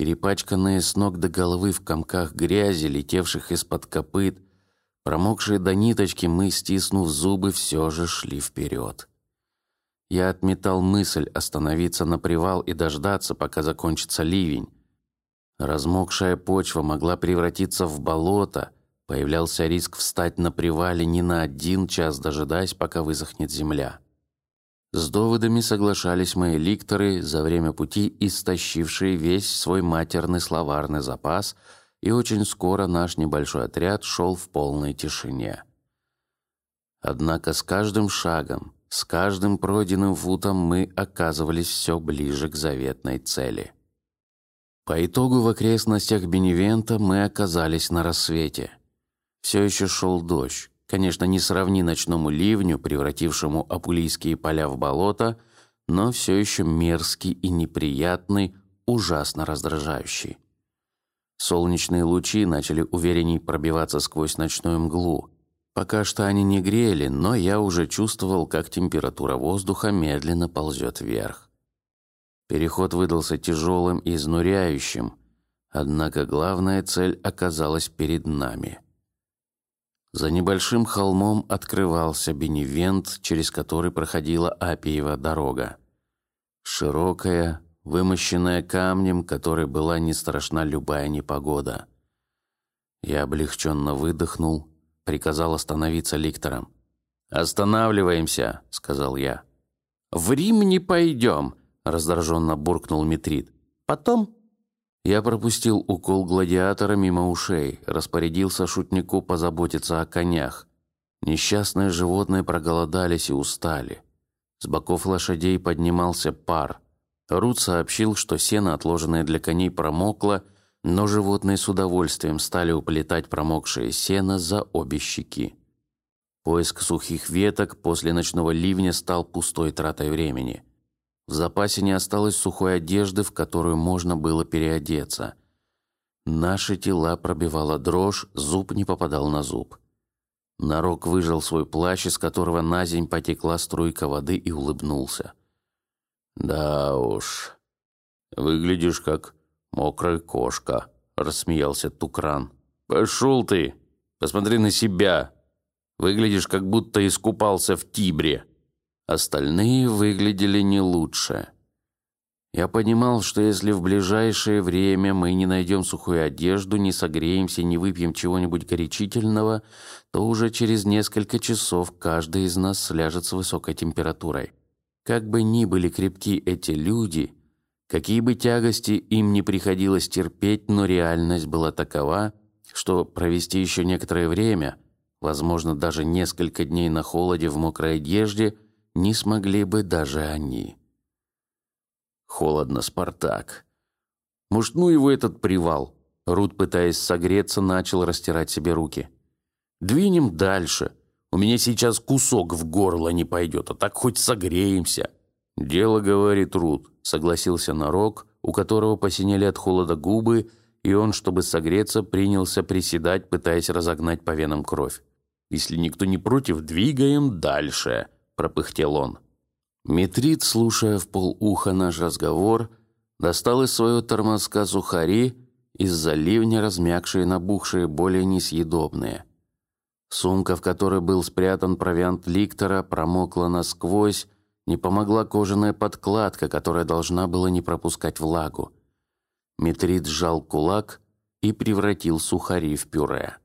Перепачканные с ног до головы в комках грязи, летевших из-под копыт, промокшие до ниточки, мы, стиснув зубы, все же шли вперед. Я отметал мысль остановиться на привал и дождаться, пока закончится ливень. Размокшая почва могла превратиться в болото. Появлялся риск встать на привале не на один час, дожидаясь, пока высохнет земля. С доводами соглашались мои ликторы, за время пути истощившие весь свой матерный словарный запас, и очень скоро наш небольшой отряд шел в полной тишине. Однако с каждым шагом, с каждым пройденным футом мы оказывались все ближе к заветной цели. По итогу в окрестностях Беневента мы оказались на рассвете. Все еще шел дождь. Конечно, не сравни ночному ливню, превратившему апулийские поля в болото, но все еще мерзкий и неприятный, ужасно раздражающий. Солнечные лучи начали уверенней пробиваться сквозь ночную мглу. Пока что они не грели, но я уже чувствовал, как температура воздуха медленно ползет вверх. Переход выдался тяжелым и изнуряющим, однако главная цель оказалась перед нами. За небольшим холмом открывался Беневент, через который проходила Апиева дорога. Широкая, вымощенная камнем, которой была не страшна любая непогода. Я облегченно выдохнул, приказал остановиться ликтором. Останавливаемся, сказал я. В Рим не пойдем, раздраженно буркнул Митрид. Потом я пропустил укол гладиатора мимо ушей, распорядился шутнику позаботиться о конях. Несчастные животные проголодались и устали. С боков лошадей поднимался пар. Рут сообщил, что сено, отложенное для коней, промокло, но животные с удовольствием стали уплетать промокшее сено за обе щеки. Поиск сухих веток после ночного ливня стал пустой тратой времени. В запасе не осталось сухой одежды, в которую можно было переодеться. Наши тела пробивала дрожь, зуб не попадал на зуб. Нарок выжал свой плащ, из которого на земь потекла струйка воды и улыбнулся. Да уж, выглядишь как мокрая кошка, рассмеялся Тукран. Пошел ты, посмотри на себя. Выглядишь, как будто искупался в Тибре. Остальные выглядели не лучше. Я понимал, что если в ближайшее время мы не найдем сухую одежду, не согреемся, не выпьем чего-нибудь горячительного, то уже через несколько часов каждый из нас сляжет с высокой температурой. Как бы ни были крепки эти люди, какие бы тягости им не приходилось терпеть, но реальность была такова, что провести еще некоторое время, возможно даже несколько дней на холоде в мокрой одежде – не смогли бы даже они. Холодно, Спартак. Может, ну его этот привал. Рут, пытаясь согреться, начал растирать себе руки. Двинем дальше. У меня сейчас кусок в горло не пойдет, а так хоть согреемся. Дело говорит Рут. Согласился Нарок, у которого посинели от холода губы, и он, чтобы согреться, принялся приседать, пытаясь разогнать по венам кровь. Если никто не против, двигаем дальше пропыхтел он. Митрит, слушая в полуха наш разговор, достал из своего тормозка сухари, из-за ливня размягшие, набухшие, более несъедобные. Сумка, в которой был спрятан провиант ликтора, промокла насквозь, не помогла кожаная подкладка, которая должна была не пропускать влагу. Митрит сжал кулак и превратил сухари в пюре.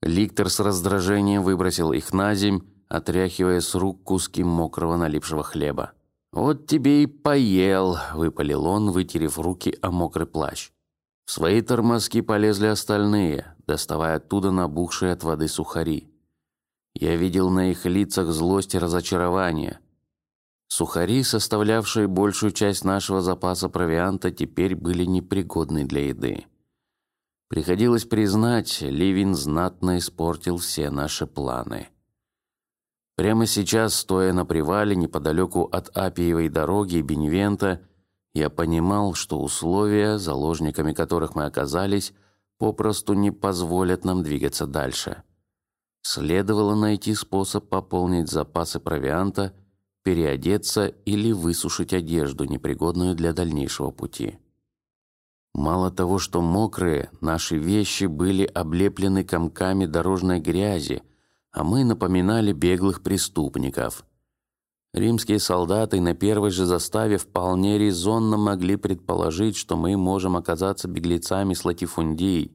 Ликтор с раздражением выбросил их на земь отряхивая с рук куски мокрого налипшего хлеба. Вот тебе и поел, выпалил он, вытерев руки о мокрый плащ. В свои тормозки полезли остальные, доставая оттуда набухшие от воды сухари. Я видел на их лицах злость и разочарование. Сухари, составлявшие большую часть нашего запаса провианта, теперь были непригодны для еды. Приходилось признать, Ливин знатно испортил все наши планы. Прямо сейчас, стоя на привале неподалеку от Апиевой дороги и Беневента, я понимал, что условия, заложниками которых мы оказались, попросту не позволят нам двигаться дальше. Следовало найти способ пополнить запасы провианта, переодеться или высушить одежду, непригодную для дальнейшего пути. Мало того, что мокрые, наши вещи были облеплены комками дорожной грязи, а мы напоминали беглых преступников. Римские солдаты на первой же заставе вполне резонно могли предположить, что мы можем оказаться беглецами с латифундией.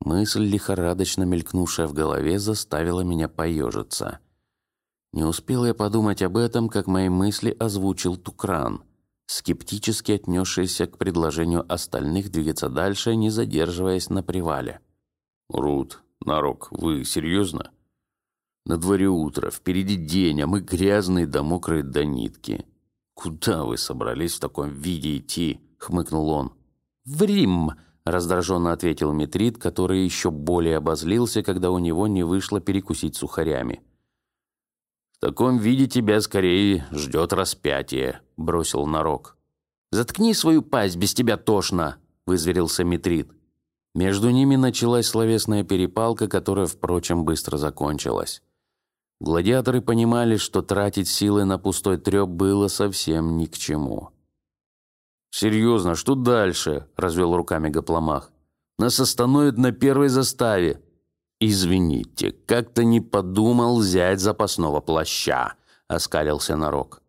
Мысль, лихорадочно мелькнувшая в голове, заставила меня поежиться. Не успел я подумать об этом, как мои мысли озвучил Тукран, скептически отнесшийся к предложению остальных двигаться дальше, не задерживаясь на привале. Рут, Нарок, вы серьезно? На дворе утро, впереди день, а мы грязные да мокрые до нитки. Куда вы собрались в таком виде идти? хмыкнул он. В Рим, раздраженно ответил Митрид, который еще более обозлился, когда у него не вышло перекусить сухарями. В таком виде тебя скорее ждет распятие, бросил Нарок. Заткни свою пасть, без тебя тошно, вызверился Митрид. Между ними началась словесная перепалка, которая, впрочем, быстро закончилась. Гладиаторы понимали, что тратить силы на пустой треп было совсем ни к чему. Серьезно, что дальше? развел руками Гопломах. Нас остановят на первой заставе. Извините, как-то не подумал взять запасного плаща, оскалился Нарок.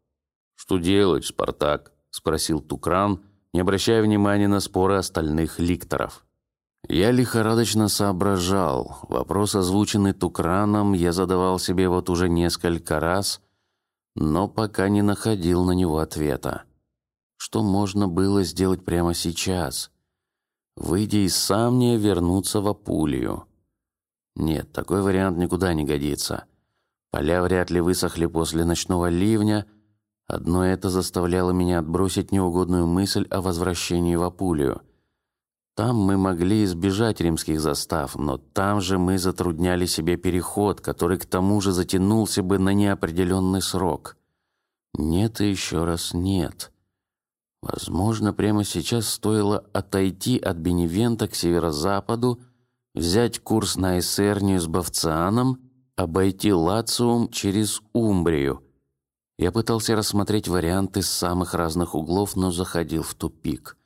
Что делать, Спартак? спросил Тукран, не обращая внимания на споры остальных ликторов. Я лихорадочно соображал. Вопрос, озвученный Тукраном, я задавал себе вот уже несколько раз, но пока не находил на него ответа. Что можно было сделать прямо сейчас? Выйдя из Самния, вернуться в Апулию. Нет, такой вариант никуда не годится. Поля вряд ли высохли после ночного ливня. Одно это заставляло меня отбросить неугодную мысль о возвращении в Апулию. Там мы могли избежать римских застав, но там же мы затрудняли себе переход, который к тому же затянулся бы на неопределенный срок. Нет и еще раз нет. Возможно, прямо сейчас стоило отойти от Беневента к северо-западу взять курс на Эссернию с Бавцианом, обойти Лациум через Умбрию. Я пытался рассмотреть варианты с самых разных углов, но заходил в тупик.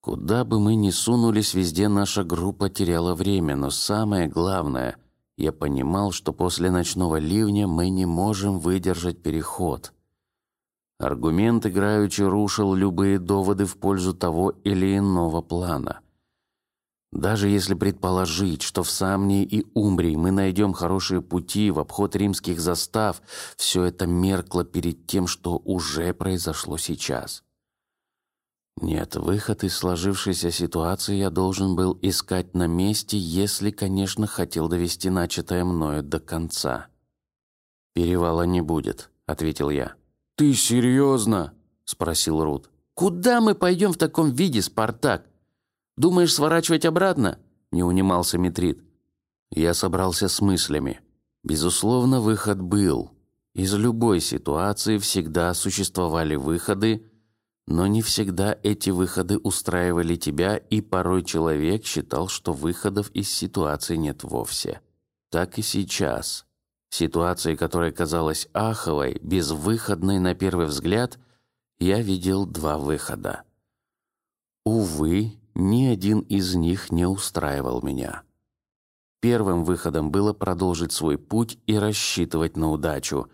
Куда бы мы ни сунулись, везде наша группа теряла время, но самое главное, я понимал, что после ночного ливня мы не можем выдержать переход. Аргумент играючи рушил любые доводы в пользу того или иного плана. Даже если предположить, что в Самнии и Умбрии мы найдем хорошие пути в обход римских застав, все это меркло перед тем, что уже произошло сейчас. Нет, выход из сложившейся ситуации я должен был искать на месте, если, конечно, хотел довести начатое мною до конца. Перевала не будет, ответил я. Ты серьезно? спросил Рут. Куда мы пойдем в таком виде, Спартак? Думаешь сворачивать обратно? Не унимался Митрид. Я собрался с мыслями. Безусловно, выход был. Из любой ситуации всегда существовали выходы, но не всегда эти выходы устраивали тебя, и порой человек считал, что выходов из ситуации нет вовсе. Так и сейчас. Ситуации, которая казалась аховой, безвыходной на первый взгляд, я видел два выхода. Увы, ни один из них не устраивал меня. Первым выходом было продолжить свой путь и рассчитывать на удачу,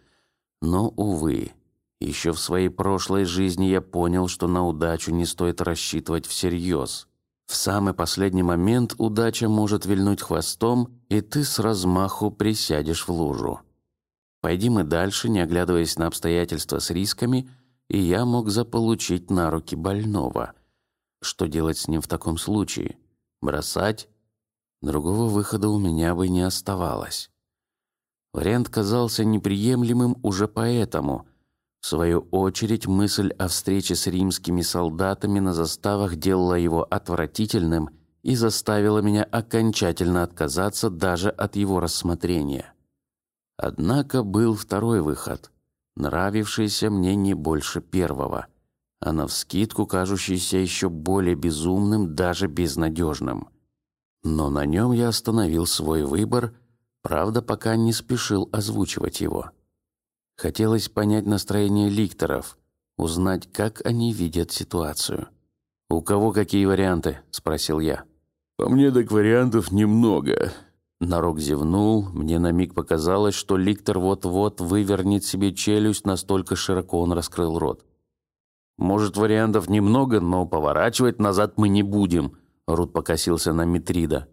но увы, еще в своей прошлой жизни я понял, что на удачу не стоит рассчитывать всерьез. В самый последний момент удача может вильнуть хвостом, и ты с размаху присядешь в лужу. Пойди мы дальше, не оглядываясь на обстоятельства с рисками, и я мог заполучить на руки больного. Что делать с ним в таком случае? Бросать? Другого выхода у меня бы не оставалось. Вариант казался неприемлемым уже поэтому. В свою очередь мысль о встрече с римскими солдатами на заставах делала его отвратительным и заставила меня окончательно отказаться даже от его рассмотрения. Однако был второй выход, нравившийся мне не больше первого а на вскидку кажущийся еще более безумным, даже безнадежным. Но на нем я остановил свой выбор, правда, пока не спешил озвучивать его. Хотелось понять настроение ликторов, узнать, как они видят ситуацию. У кого какие варианты? – спросил я. По мне так вариантов немного. Нарок зевнул, мне на миг показалось, что Ликтор вот-вот вывернет себе челюсть, настолько широко он раскрыл рот. «Может, вариантов немного, но поворачивать назад мы не будем», Рут покосился на Митрида.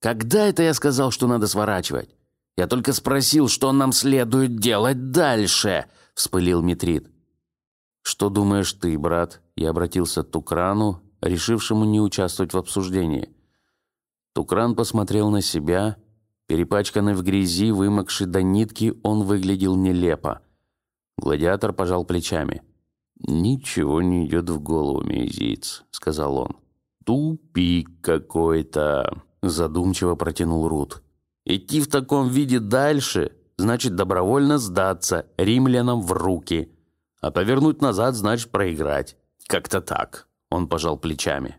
«Когда это я сказал, что надо сворачивать? Я только спросил, что нам следует делать дальше», вспылил Митрид. «Что думаешь ты, брат?» Я обратился к Тукрану, решившему не участвовать в обсуждении. Тукран посмотрел на себя. Перепачканный в грязи, вымокший до нитки, он выглядел нелепо. Гладиатор пожал плечами. «Ничего не идет в голову, мизиц», — сказал он. «Тупик какой-то», — задумчиво протянул Рут. «Идти в таком виде дальше, значит добровольно сдаться римлянам в руки, а повернуть назад значит проиграть. Как-то так». Он пожал плечами.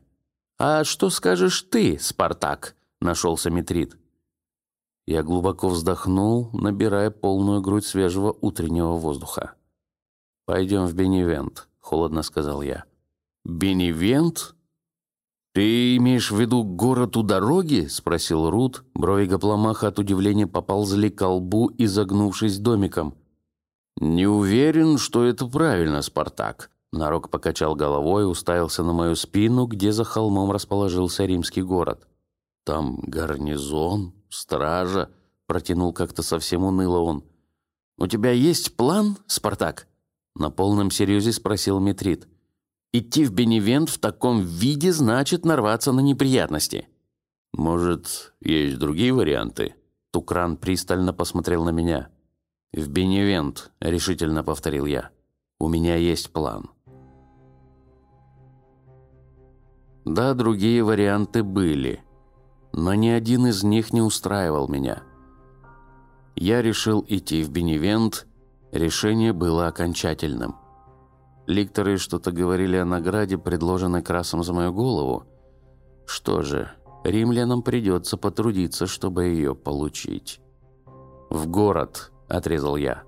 «А что скажешь ты, Спартак?» — нашелся Митрид. Я глубоко вздохнул, набирая полную грудь свежего утреннего воздуха. «Пойдем в Беневент», — холодно сказал я. «Беневент? Ты имеешь в виду город у дороги?» — спросил Рут. Брови Гопломаха от удивления поползли к лбу, изогнувшись домиком. «Не уверен, что это правильно, Спартак. Нарок покачал головой и уставился на мою спину, где за холмом расположился римский город. Там гарнизон, стража, протянул как-то совсем уныло он. У тебя есть план, Спартак? На полном серьезе спросил Митрид. Идти в Беневент в таком виде значит нарваться на неприятности. Может, есть другие варианты? Тукран пристально посмотрел на меня. В Беневент, решительно повторил я. У меня есть план. Да, другие варианты были, но ни один из них не устраивал меня. Я решил идти в Беневент, решение было окончательным. Ликторы что-то говорили о награде, предложенной красом за мою голову. Что же, римлянам придется потрудиться, чтобы ее получить. «В город», — отрезал я.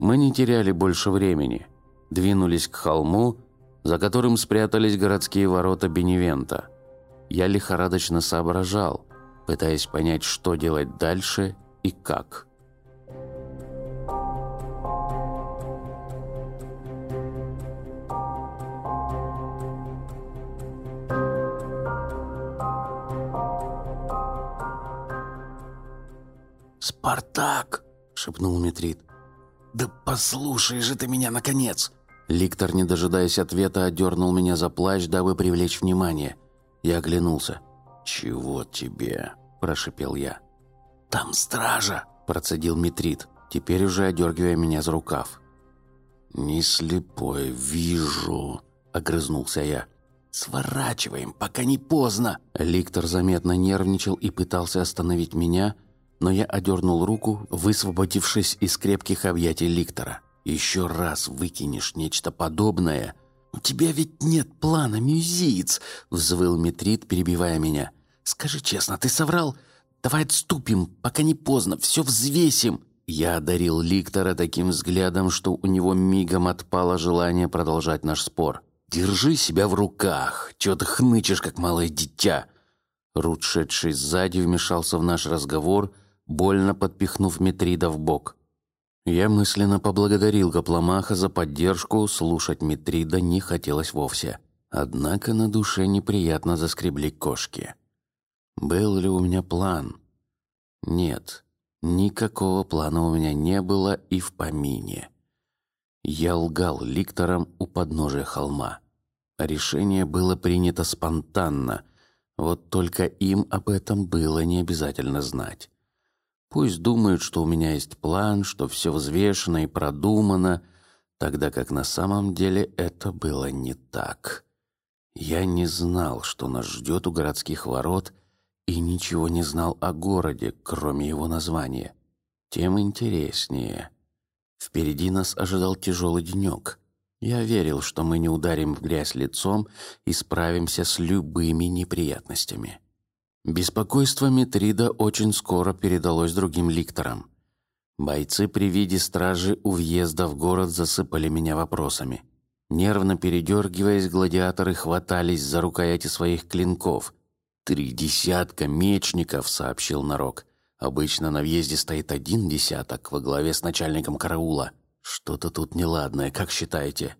Мы не теряли больше времени. Двинулись к холму, за которым спрятались городские ворота Беневента. Я лихорадочно соображал, пытаясь понять, что делать дальше и как. «Спартак!» — шепнул Митрид. «Да послушай же ты меня, наконец!» Ликтор, не дожидаясь ответа, одернул меня за плащ, дабы привлечь внимание. Я оглянулся. «Чего тебе?» – прошипел я. «Там стража!» – процедил Митрит, теперь уже одергивая меня за рукав. «Не слепой, вижу!» – огрызнулся я. «Сворачиваем, пока не поздно!» Ликтор заметно нервничал и пытался остановить меня, но я одернул руку, высвободившись из крепких объятий Ликтора. Еще раз выкинешь нечто подобное. У тебя ведь нет плана, мюзиец, взвыл Митрит, перебивая меня. Скажи честно, ты соврал? Давай отступим, пока не поздно, все взвесим. Я одарил Ликтора таким взглядом, что у него мигом отпало желание продолжать наш спор. «Держи себя в руках! Чего ты хнычешь, как малое дитя?» Рут, сзади, вмешался в наш разговор, больно подпихнув Митрида в бок. Я мысленно поблагодарил Гопломаха за поддержку, слушать Митрида не хотелось вовсе. Однако на душе неприятно заскребли кошки. Был ли у меня план? Нет, никакого плана у меня не было и в помине. Я лгал ликторам у подножия холма. Решение было принято спонтанно, вот только им об этом было не обязательно знать. Пусть думают, что у меня есть план, что все взвешено и продумано, тогда как на самом деле это было не так. Я не знал, что нас ждет у городских ворот, и ничего не знал о городе, кроме его названия. Тем интереснее. Впереди нас ожидал тяжелый денек. Я верил, что мы не ударим в грязь лицом и справимся с любыми неприятностями. Беспокойство Митрида очень скоро передалось другим ликторам. Бойцы при виде стражи у въезда в город засыпали меня вопросами. Нервно передергиваясь, гладиаторы хватались за рукояти своих клинков. Три десятка мечников, сообщил Нарок. Обычно на въезде стоит один десяток во главе с начальником караула. Что-то тут неладное, как считаете?»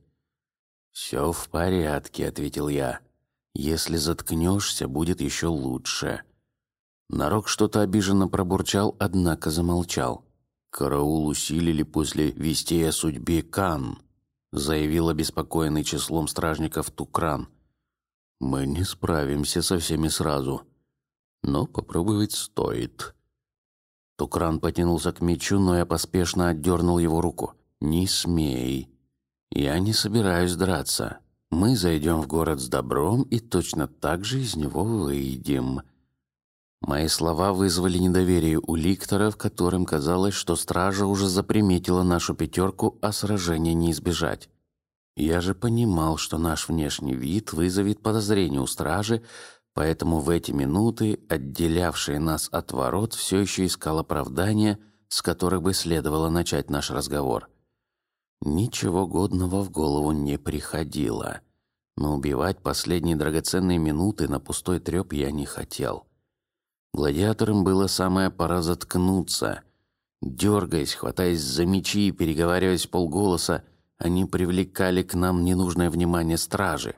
«Все в порядке», — ответил я. «Если заткнешься, будет еще лучше». Нарок что-то обиженно пробурчал, однако замолчал. «Караул усилили после вестей о судьбе Кан», — заявил обеспокоенный числом стражников Тукран. «Мы не справимся со всеми сразу, но попробовать стоит». Тукран потянулся к мечу, но я поспешно отдернул его руку. «Не смей. Я не собираюсь драться. Мы зайдем в город с добром и точно так же из него выйдем». Мои слова вызвали недоверие у ликторов, которым казалось, что стража уже заприметила нашу пятерку, а сражения не избежать. Я же понимал, что наш внешний вид вызовет подозрение у стражи, поэтому в эти минуты, отделявшие нас от ворот, все еще искал оправдания, с которых бы следовало начать наш разговор. Ничего годного в голову не приходило, но убивать последние драгоценные минуты на пустой треп я не хотел. Гладиаторам было самое пора заткнуться. Дергаясь, хватаясь за мечи и переговариваясь полголоса, они привлекали к нам ненужное внимание стражи.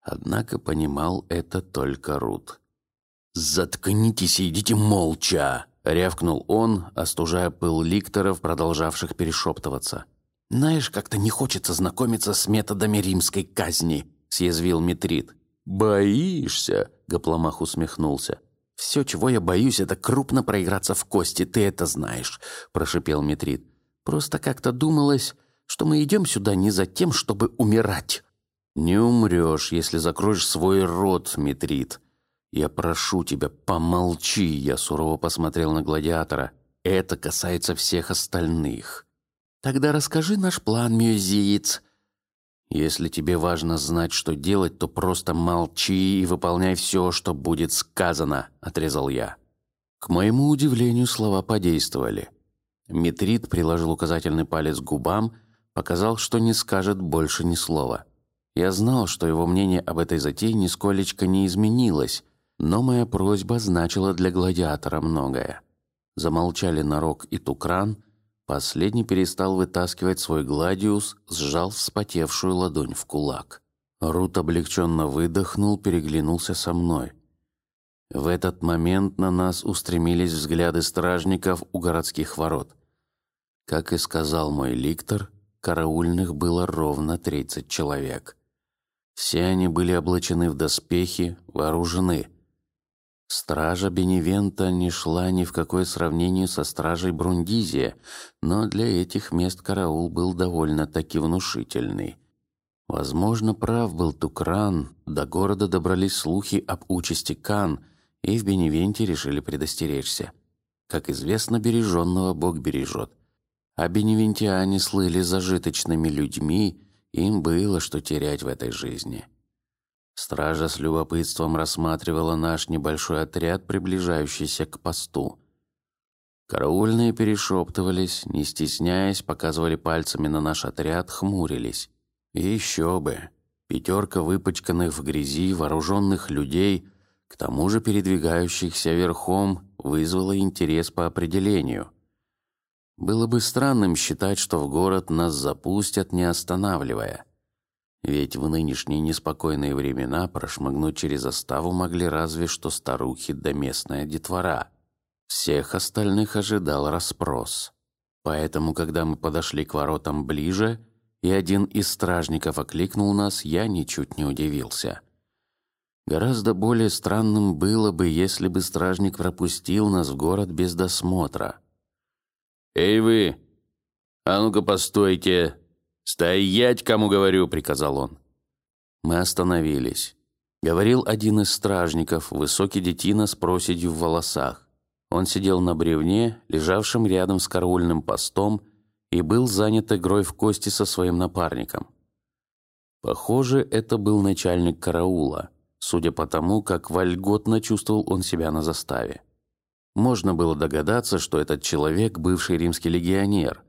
Однако понимал это только Рут. «Заткнитесь и идите молча!» — рявкнул он, остужая пыл ликторов, продолжавших перешептываться. «Знаешь, как-то не хочется знакомиться с методами римской казни», — съязвил Митрит. «Боишься?» — Гопломах усмехнулся. «Все, чего я боюсь, это крупно проиграться в кости, ты это знаешь», – прошипел Митрит. «Просто как-то думалось, что мы идем сюда не за тем, чтобы умирать». «Не умрешь, если закроешь свой рот, Митрит. Я прошу тебя, помолчи», – я сурово посмотрел на гладиатора. «Это касается всех остальных». «Тогда расскажи наш план, мюзиец», если тебе важно знать, что делать, то просто молчи и выполняй все, что будет сказано, отрезал я. К моему удивлению, слова подействовали. Митрит приложил указательный палец к губам, показал, что не скажет больше ни слова. Я знал, что его мнение об этой затее нисколечко не изменилось, но моя просьба значила для гладиатора многое. Замолчали Нарок и Тукран, Последний перестал вытаскивать свой гладиус, сжал вспотевшую ладонь в кулак. Рут облегченно выдохнул, переглянулся со мной. В этот момент на нас устремились взгляды стражников у городских ворот. Как и сказал мой ликтор, караульных было ровно тридцать человек. Все они были облачены в доспехи, вооружены. Стража Беневента не шла ни в какое сравнение со стражей Брундизия, но для этих мест караул был довольно-таки внушительный. Возможно, прав был Тукран. До города добрались слухи об участи Кан, и в Беневенте решили предостеречься. Как известно, береженного Бог бережет. А беневентиане слыли зажиточными людьми, им было что терять в этой жизни. Стража с любопытством рассматривала наш небольшой отряд, приближающийся к посту. Караульные перешептывались, не стесняясь, показывали пальцами на наш отряд, хмурились. Еще бы, пятерка выпачканных в грязи вооруженных людей, к тому же передвигающихся верхом, вызвала интерес по определению. Было бы странным считать, что в город нас запустят, не останавливая. Ведь в нынешние неспокойные времена прошмыгнуть через заставу могли разве что старухи да местная детвора. Всех остальных ожидал расспрос. Поэтому, когда мы подошли к воротам ближе, и один из стражников окликнул нас, я ничуть не удивился. Гораздо более странным было бы, если бы стражник пропустил нас в город без досмотра. Эй вы, а ну-ка постойте! «Стоять, кому говорю!» — приказал он. Мы остановились. Говорил один из стражников, высокий детина с проседью в волосах. Он сидел на бревне, лежавшем рядом с караульным постом, и был занят игрой в кости со своим напарником. Похоже, это был начальник караула, судя по тому, как вольготно чувствовал он себя на заставе. Можно было догадаться, что этот человек бывший римский легионер,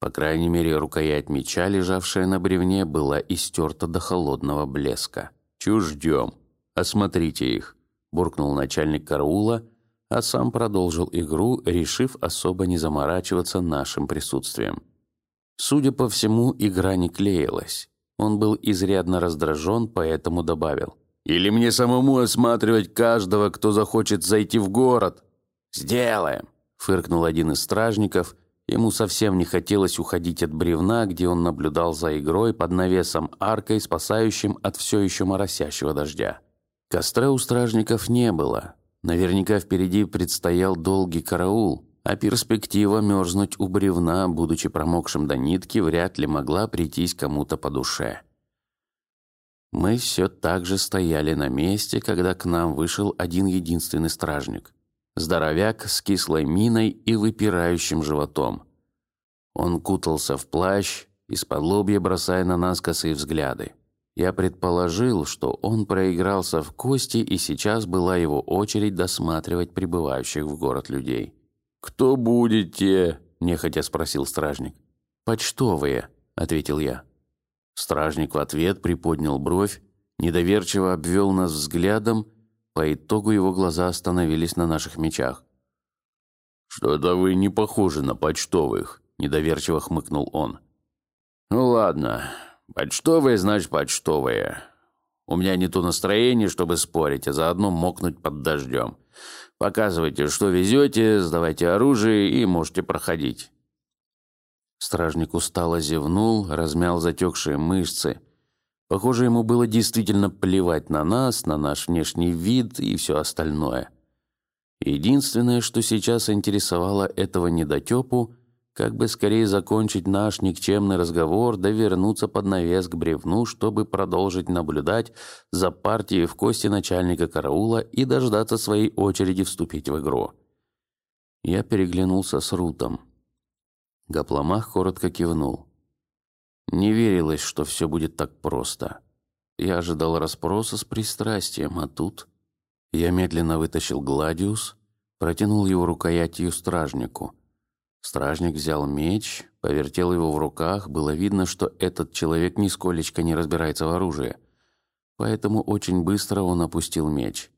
по крайней мере, рукоять меча, лежавшая на бревне, была истерта до холодного блеска. Чуждем. Осмотрите их, буркнул начальник караула, а сам продолжил игру, решив особо не заморачиваться нашим присутствием. Судя по всему, игра не клеилась. Он был изрядно раздражен, поэтому добавил: "Или мне самому осматривать каждого, кто захочет зайти в город?" "Сделаем", фыркнул один из стражников. Ему совсем не хотелось уходить от бревна, где он наблюдал за игрой под навесом аркой, спасающим от все еще моросящего дождя. Костра у стражников не было. Наверняка впереди предстоял долгий караул, а перспектива мерзнуть у бревна, будучи промокшим до нитки, вряд ли могла прийтись кому-то по душе. Мы все так же стояли на месте, когда к нам вышел один единственный стражник. Здоровяк с кислой миной и выпирающим животом. Он кутался в плащ, из-под лобья бросая на нас косые взгляды. Я предположил, что он проигрался в кости, и сейчас была его очередь досматривать прибывающих в город людей. Кто будете? нехотя спросил стражник. Почтовые, ответил я. Стражник в ответ приподнял бровь, недоверчиво обвел нас взглядом по итогу его глаза остановились на наших мечах. Что-то вы не похожи на почтовых, недоверчиво хмыкнул он. Ну ладно, почтовые значит почтовые. У меня не то настроение, чтобы спорить, а заодно мокнуть под дождем. Показывайте, что везете, сдавайте оружие и можете проходить. Стражник устало зевнул, размял затекшие мышцы. Похоже, ему было действительно плевать на нас, на наш внешний вид и все остальное. Единственное, что сейчас интересовало этого недотепу, как бы скорее закончить наш никчемный разговор, да вернуться под навес к бревну, чтобы продолжить наблюдать за партией в кости начальника караула и дождаться своей очереди вступить в игру. Я переглянулся с Рутом. Гапломах коротко кивнул. Не верилось, что все будет так просто. Я ожидал расспроса с пристрастием, а тут я медленно вытащил гладиус, протянул его рукоятью стражнику. Стражник взял меч, повертел его в руках. Было видно, что этот человек нисколечко не разбирается в оружии, поэтому очень быстро он опустил меч.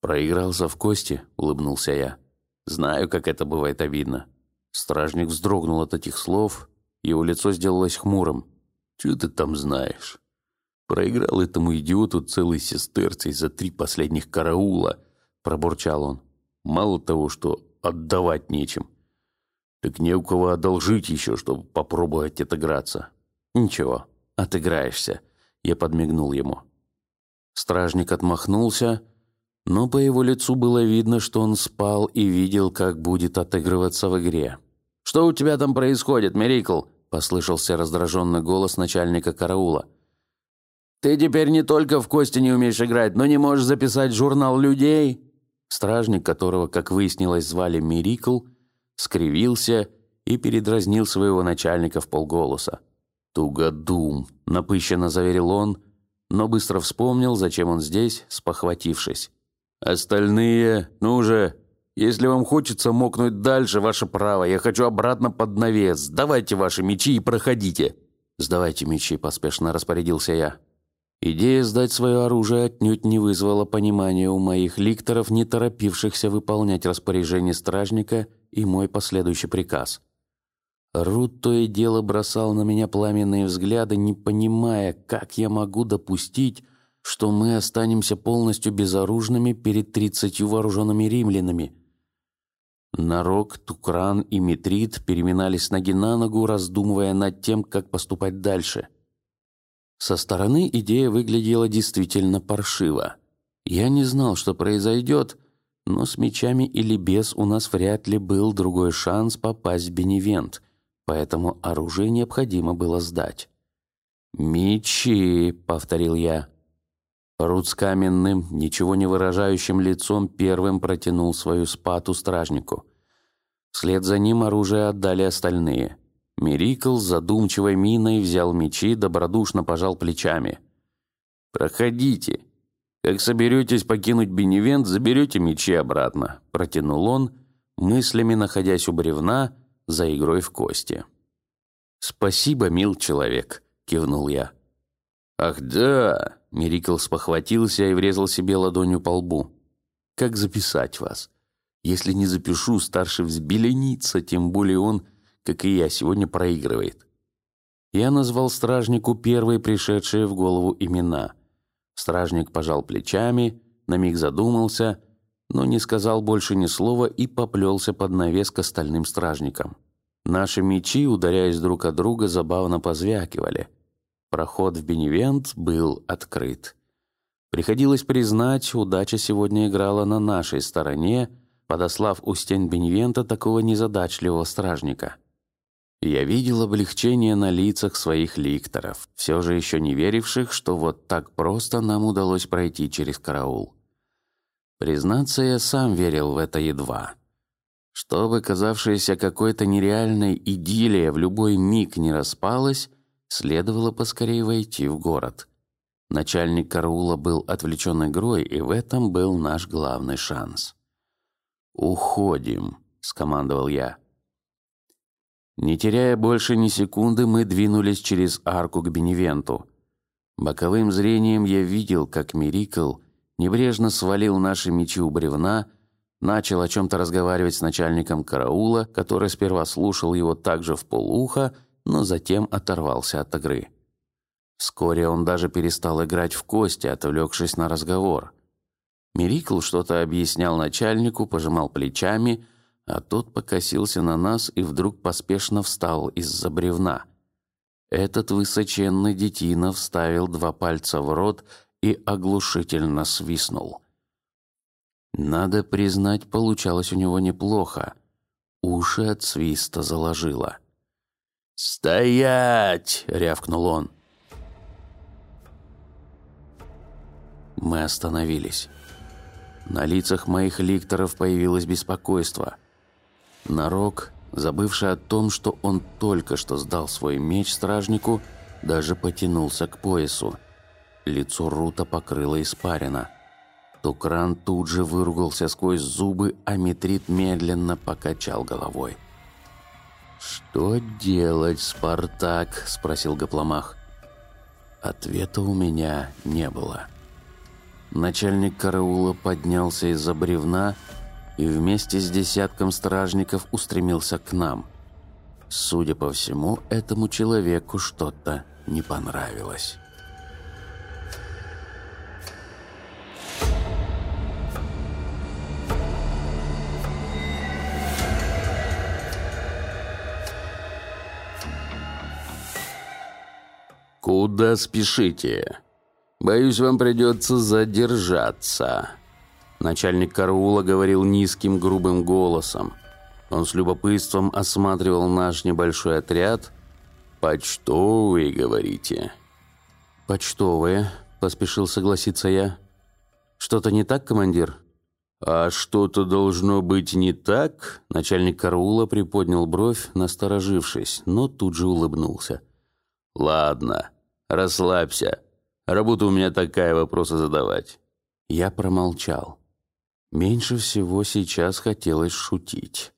Проигрался в кости, улыбнулся я. Знаю, как это бывает обидно. Стражник вздрогнул от этих слов, его лицо сделалось хмурым. Что ты там знаешь? Проиграл этому идиоту целый сестерций за три последних караула, пробурчал он. Мало того, что отдавать нечем, так не у кого одолжить еще, чтобы попробовать отыграться. Ничего, отыграешься. Я подмигнул ему. Стражник отмахнулся, но по его лицу было видно, что он спал и видел, как будет отыгрываться в игре. Что у тебя там происходит, Мерикл? послышался раздраженный голос начальника караула. Ты теперь не только в кости не умеешь играть, но не можешь записать журнал людей. Стражник, которого, как выяснилось, звали Мирикл, скривился и передразнил своего начальника в полголоса. Тугодум, напыщенно заверил он, но быстро вспомнил, зачем он здесь, спохватившись. Остальные, ну же, если вам хочется мокнуть дальше, ваше право. Я хочу обратно под навес. Сдавайте ваши мечи и проходите. Сдавайте мечи, поспешно распорядился я. Идея сдать свое оружие отнюдь не вызвала понимания у моих ликторов, не торопившихся выполнять распоряжение стражника и мой последующий приказ. Рут то и дело бросал на меня пламенные взгляды, не понимая, как я могу допустить, что мы останемся полностью безоружными перед тридцатью вооруженными римлянами. Нарок, Тукран и Митрит переминались ноги на ногу, раздумывая над тем, как поступать дальше. Со стороны идея выглядела действительно паршиво. Я не знал, что произойдет, но с мечами или без у нас вряд ли был другой шанс попасть в Беневент, поэтому оружие необходимо было сдать. Мечи, повторил я. Рут с каменным, ничего не выражающим лицом первым протянул свою спату стражнику. Вслед за ним оружие отдали остальные. Мирикл с задумчивой миной взял мечи, добродушно пожал плечами. Проходите. Как соберетесь покинуть Беневент, заберете мечи обратно. Протянул он, мыслями находясь у бревна за игрой в кости. Спасибо, мил человек, кивнул я. Ах да, Мирикл спохватился и врезал себе ладонью по лбу. Как записать вас? Если не запишу, старший взбеленится, тем более он, как и я, сегодня проигрывает. Я назвал стражнику первые пришедшие в голову имена. Стражник пожал плечами, на миг задумался, но не сказал больше ни слова и поплелся под навес к остальным стражникам. Наши мечи, ударяясь друг о друга, забавно позвякивали. Проход в Беневент был открыт. Приходилось признать, удача сегодня играла на нашей стороне, подослав у стен Беневента такого незадачливого стражника. Я видел облегчение на лицах своих ликторов, все же еще не веривших, что вот так просто нам удалось пройти через караул. Признаться, я сам верил в это едва. Чтобы казавшаяся какой-то нереальной идиллия в любой миг не распалась, следовало поскорее войти в город. Начальник караула был отвлечен игрой, и в этом был наш главный шанс. Уходим, скомандовал я. Не теряя больше ни секунды, мы двинулись через арку к Беневенту. Боковым зрением я видел, как Мирикл небрежно свалил наши мечи у бревна, начал о чем-то разговаривать с начальником караула, который сперва слушал его также в полуха, но затем оторвался от игры. Вскоре он даже перестал играть в кости, отвлекшись на разговор. Мирикл что-то объяснял начальнику, пожимал плечами а тот покосился на нас и вдруг поспешно встал из-за бревна. Этот высоченный детина вставил два пальца в рот и оглушительно свистнул. Надо признать, получалось у него неплохо. Уши от свиста заложило. Стоять! рявкнул он. Мы остановились. На лицах моих ликторов появилось беспокойство. Нарок, забывший о том, что он только что сдал свой меч стражнику, даже потянулся к поясу. Лицо Рута покрыло испарина. Тукран тут же выругался сквозь зубы, а Митрит медленно покачал головой. «Что делать, Спартак?» – спросил Гопломах. Ответа у меня не было. Начальник караула поднялся из-за бревна и вместе с десятком стражников устремился к нам. Судя по всему, этому человеку что-то не понравилось. «Куда спешите? Боюсь, вам придется задержаться». Начальник караула говорил низким грубым голосом. Он с любопытством осматривал наш небольшой отряд. «Почтовые, говорите?» «Почтовые», – поспешил согласиться я. «Что-то не так, командир?» «А что-то должно быть не так?» Начальник караула приподнял бровь, насторожившись, но тут же улыбнулся. «Ладно, расслабься. Работа у меня такая, вопросы задавать». Я промолчал. Меньше всего сейчас хотелось шутить.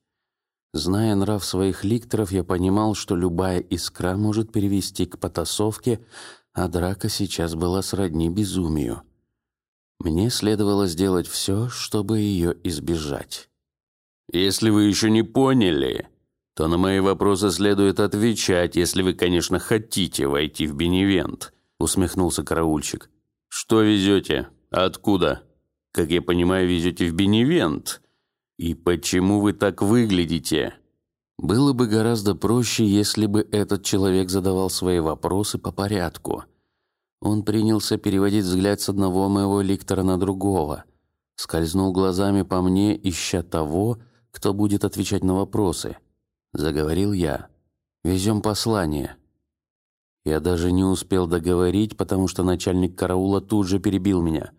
Зная нрав своих ликторов, я понимал, что любая искра может перевести к потасовке, а драка сейчас была сродни безумию. Мне следовало сделать все, чтобы ее избежать. Если вы еще не поняли, то на мои вопросы следует отвечать, если вы, конечно, хотите войти в Беневент. Усмехнулся караульщик. Что везете? Откуда? Как я понимаю, везете в Беневент. И почему вы так выглядите? Было бы гораздо проще, если бы этот человек задавал свои вопросы по порядку. Он принялся переводить взгляд с одного моего ликтора на другого, скользнул глазами по мне, ища того, кто будет отвечать на вопросы. Заговорил я. Везем послание. Я даже не успел договорить, потому что начальник караула тут же перебил меня.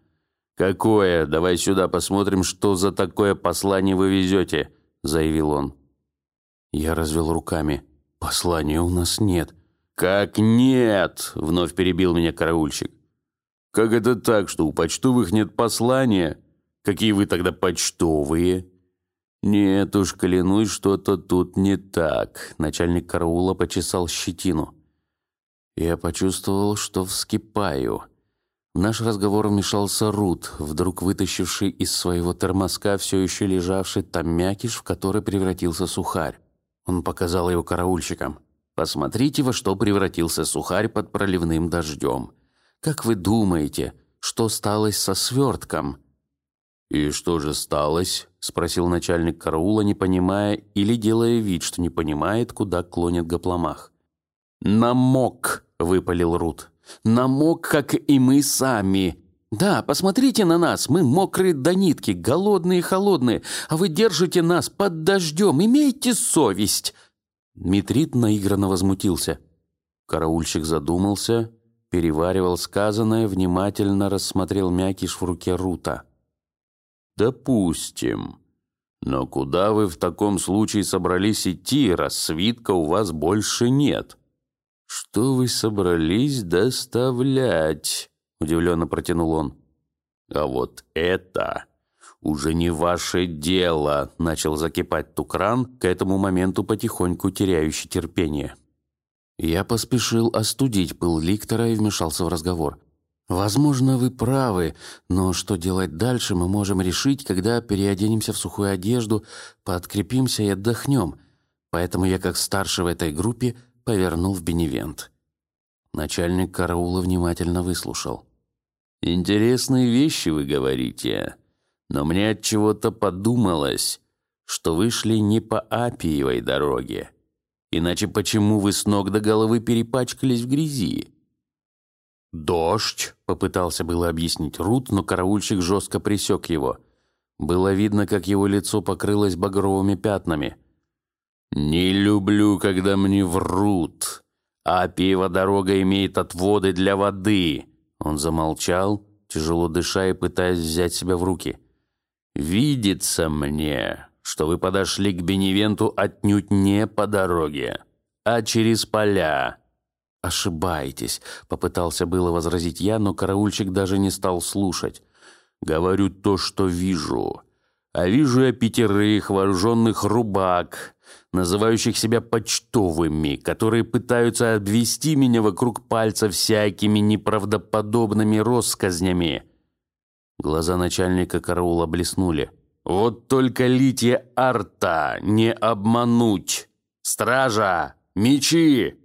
«Какое? Давай сюда посмотрим, что за такое послание вы везете», – заявил он. Я развел руками. «Послания у нас нет». «Как нет?» – вновь перебил меня караульщик. «Как это так, что у почтовых нет послания? Какие вы тогда почтовые?» «Нет уж, клянусь, что-то тут не так», – начальник караула почесал щетину. Я почувствовал, что вскипаю. В наш разговор вмешался Рут, вдруг вытащивший из своего термоска все еще лежавший там мякиш, в который превратился сухарь. Он показал его караульщикам. Посмотрите, во что превратился сухарь под проливным дождем. Как вы думаете, что сталось со свертком? И что же сталось? – спросил начальник караула, не понимая или делая вид, что не понимает, куда клонит Гопломах. Намок, выпалил Рут. Намок, как и мы сами. Да, посмотрите на нас, мы мокрые до нитки, голодные и холодные, а вы держите нас под дождем. Имейте совесть. Митрит наигранно возмутился. Караульщик задумался, переваривал сказанное, внимательно рассмотрел мякиш в руке Рута. Допустим. Но куда вы в таком случае собрались идти, раз свитка у вас больше нет? Что вы собрались доставлять? Удивленно протянул он. А вот это уже не ваше дело, начал закипать Тукран, к этому моменту потихоньку теряющий терпение. Я поспешил остудить пыл Ликтора и вмешался в разговор. Возможно, вы правы, но что делать дальше, мы можем решить, когда переоденемся в сухую одежду, подкрепимся и отдохнем. Поэтому я, как старший в этой группе, повернул в Беневент. Начальник караула внимательно выслушал. Интересные вещи вы говорите, но мне от чего-то подумалось, что вы шли не по Апиевой дороге. Иначе почему вы с ног до головы перепачкались в грязи? Дождь, попытался было объяснить Рут, но караульщик жестко пресек его. Было видно, как его лицо покрылось багровыми пятнами. Не люблю, когда мне врут. А пиво дорога имеет отводы для воды. Он замолчал, тяжело дыша и пытаясь взять себя в руки. Видится мне, что вы подошли к Беневенту отнюдь не по дороге, а через поля. Ошибаетесь, попытался было возразить я, но караульщик даже не стал слушать. Говорю то, что вижу. А вижу я пятерых вооруженных рубак, называющих себя почтовыми, которые пытаются обвести меня вокруг пальца всякими неправдоподобными россказнями. Глаза начальника караула блеснули. Вот только Лития Арта не обмануть. Стража, мечи.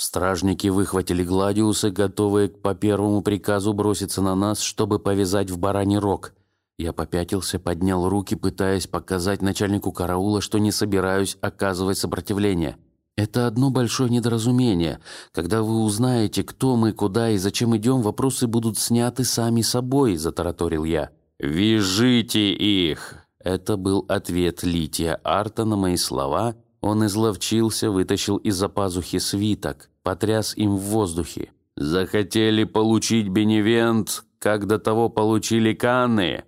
Стражники выхватили гладиусы, готовые по первому приказу броситься на нас, чтобы повязать в бараний рог. Я попятился, поднял руки, пытаясь показать начальнику караула, что не собираюсь оказывать сопротивление. Это одно большое недоразумение. Когда вы узнаете, кто мы, куда и зачем идем, вопросы будут сняты сами собой, затараторил я. Вяжите их. Это был ответ Лития Арта на мои слова. Он изловчился, вытащил из-за пазухи свиток, потряс им в воздухе. Захотели получить Беневент, как до того получили Канны.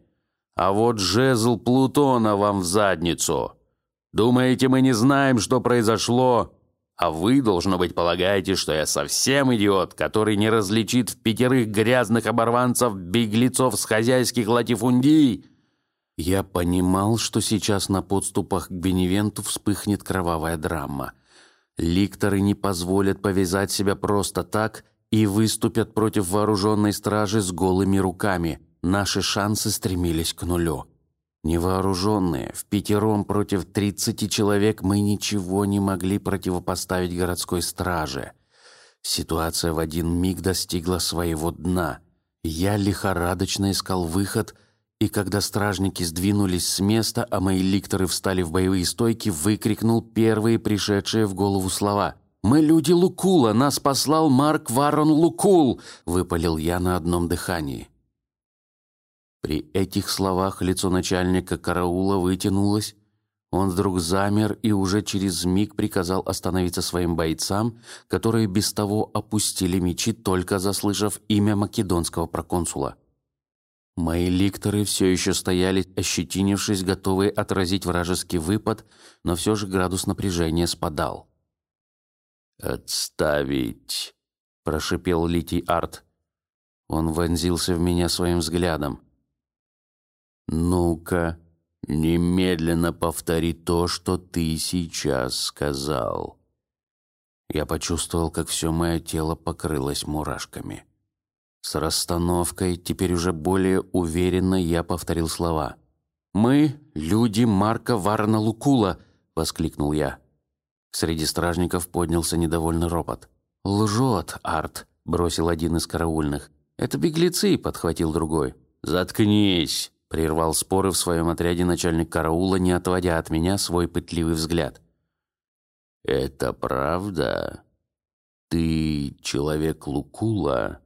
А вот жезл Плутона вам в задницу. Думаете, мы не знаем, что произошло? А вы должно быть полагаете, что я совсем идиот, который не различит в пятерых грязных оборванцев беглецов с хозяйских латифундий? Я понимал, что сейчас на подступах к Беневенту вспыхнет кровавая драма. Ликторы не позволят повязать себя просто так и выступят против вооруженной стражи с голыми руками. Наши шансы стремились к нулю. Невооруженные, в пятером против тридцати человек мы ничего не могли противопоставить городской страже. Ситуация в один миг достигла своего дна. Я лихорадочно искал выход, и когда стражники сдвинулись с места, а мои ликторы встали в боевые стойки, выкрикнул первые пришедшие в голову слова. «Мы люди Лукула, нас послал Марк Варон Лукул!» – выпалил я на одном дыхании. При этих словах лицо начальника караула вытянулось. Он вдруг замер и уже через миг приказал остановиться своим бойцам, которые без того опустили мечи, только заслышав имя македонского проконсула. Мои ликторы все еще стояли, ощетинившись, готовые отразить вражеский выпад, но все же градус напряжения спадал. Отставить, прошипел Литий Арт. Он вонзился в меня своим взглядом. Ну-ка, немедленно повтори то, что ты сейчас сказал. Я почувствовал, как все мое тело покрылось мурашками. С расстановкой, теперь уже более уверенно я повторил слова. «Мы — люди Марка Варна Лукула!» — воскликнул я. Среди стражников поднялся недовольный ропот. «Лжет, Арт!» — бросил один из караульных. «Это беглецы!» — подхватил другой. «Заткнись!» — прервал споры в своем отряде начальник караула, не отводя от меня свой пытливый взгляд. «Это правда? Ты человек Лукула?»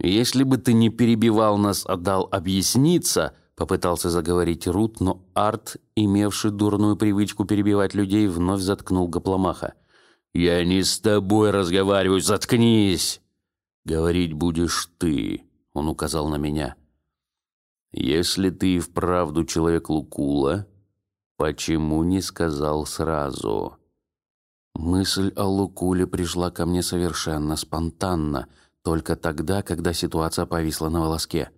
«Если бы ты не перебивал нас, а дал объясниться», — попытался заговорить Рут, но Арт, имевший дурную привычку перебивать людей, вновь заткнул Гопломаха. «Я не с тобой разговариваю, заткнись!» «Говорить будешь ты», — он указал на меня. «Если ты и вправду человек Лукула, почему не сказал сразу?» Мысль о Лукуле пришла ко мне совершенно спонтанно — только тогда, когда ситуация повисла на волоске.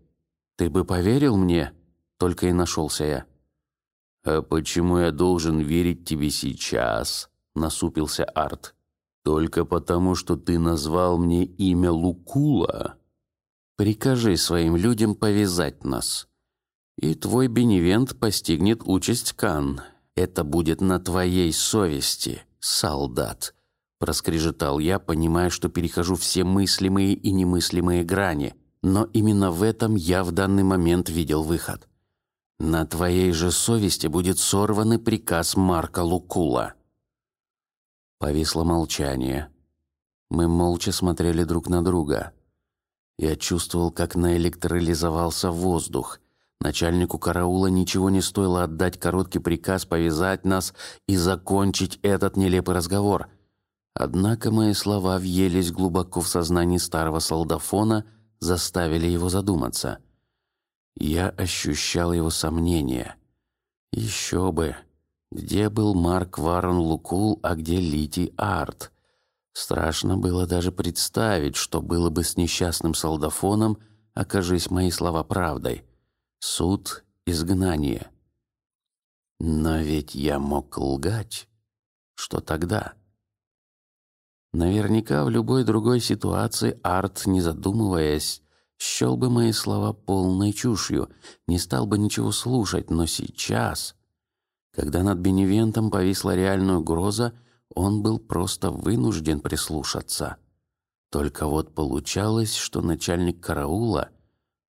Ты бы поверил мне? Только и нашелся я. А почему я должен верить тебе сейчас? Насупился Арт. Только потому, что ты назвал мне имя Лукула. Прикажи своим людям повязать нас, и твой беневент постигнет участь Кан. Это будет на твоей совести, солдат проскрежетал я, понимая, что перехожу все мыслимые и немыслимые грани. Но именно в этом я в данный момент видел выход. На твоей же совести будет сорванный приказ Марка Лукула. Повисло молчание. Мы молча смотрели друг на друга. Я чувствовал, как наэлектролизовался воздух. Начальнику караула ничего не стоило отдать короткий приказ повязать нас и закончить этот нелепый разговор. Однако мои слова въелись глубоко в сознание старого солдафона, заставили его задуматься. Я ощущал его сомнения. Еще бы, где был Марк Варон Лукул, а где Лити Арт? Страшно было даже представить, что было бы с несчастным солдафоном, окажись мои слова правдой. Суд, изгнание. Но ведь я мог лгать. Что тогда? Наверняка в любой другой ситуации Арт, не задумываясь, счел бы мои слова полной чушью, не стал бы ничего слушать. Но сейчас, когда над Беневентом повисла реальная угроза, он был просто вынужден прислушаться. Только вот получалось, что начальник караула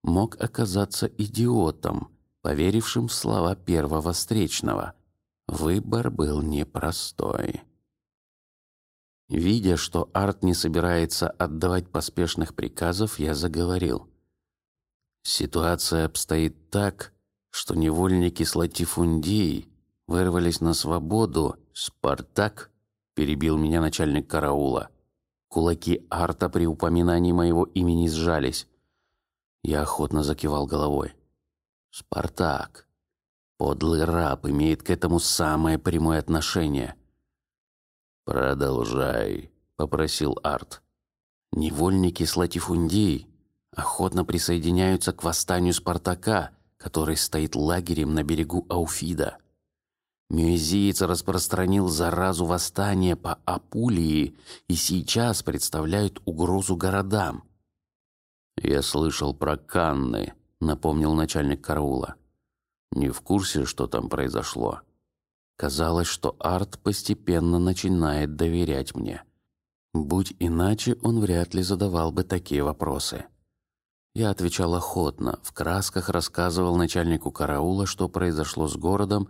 мог оказаться идиотом, поверившим в слова первого встречного. Выбор был непростой. Видя, что Арт не собирается отдавать поспешных приказов, я заговорил. Ситуация обстоит так, что невольники с латифундии вырвались на свободу. Спартак перебил меня начальник караула. Кулаки Арта при упоминании моего имени сжались. Я охотно закивал головой. Спартак, подлый раб, имеет к этому самое прямое отношение. «Продолжай», — попросил Арт. Невольники с латифундии охотно присоединяются к восстанию Спартака, который стоит лагерем на берегу Ауфида. Мюзиец распространил заразу восстания по Апулии и сейчас представляют угрозу городам. Я слышал про Канны, напомнил начальник караула. Не в курсе, что там произошло. Казалось, что Арт постепенно начинает доверять мне. Будь иначе, он вряд ли задавал бы такие вопросы. Я отвечал охотно, в красках рассказывал начальнику караула, что произошло с городом,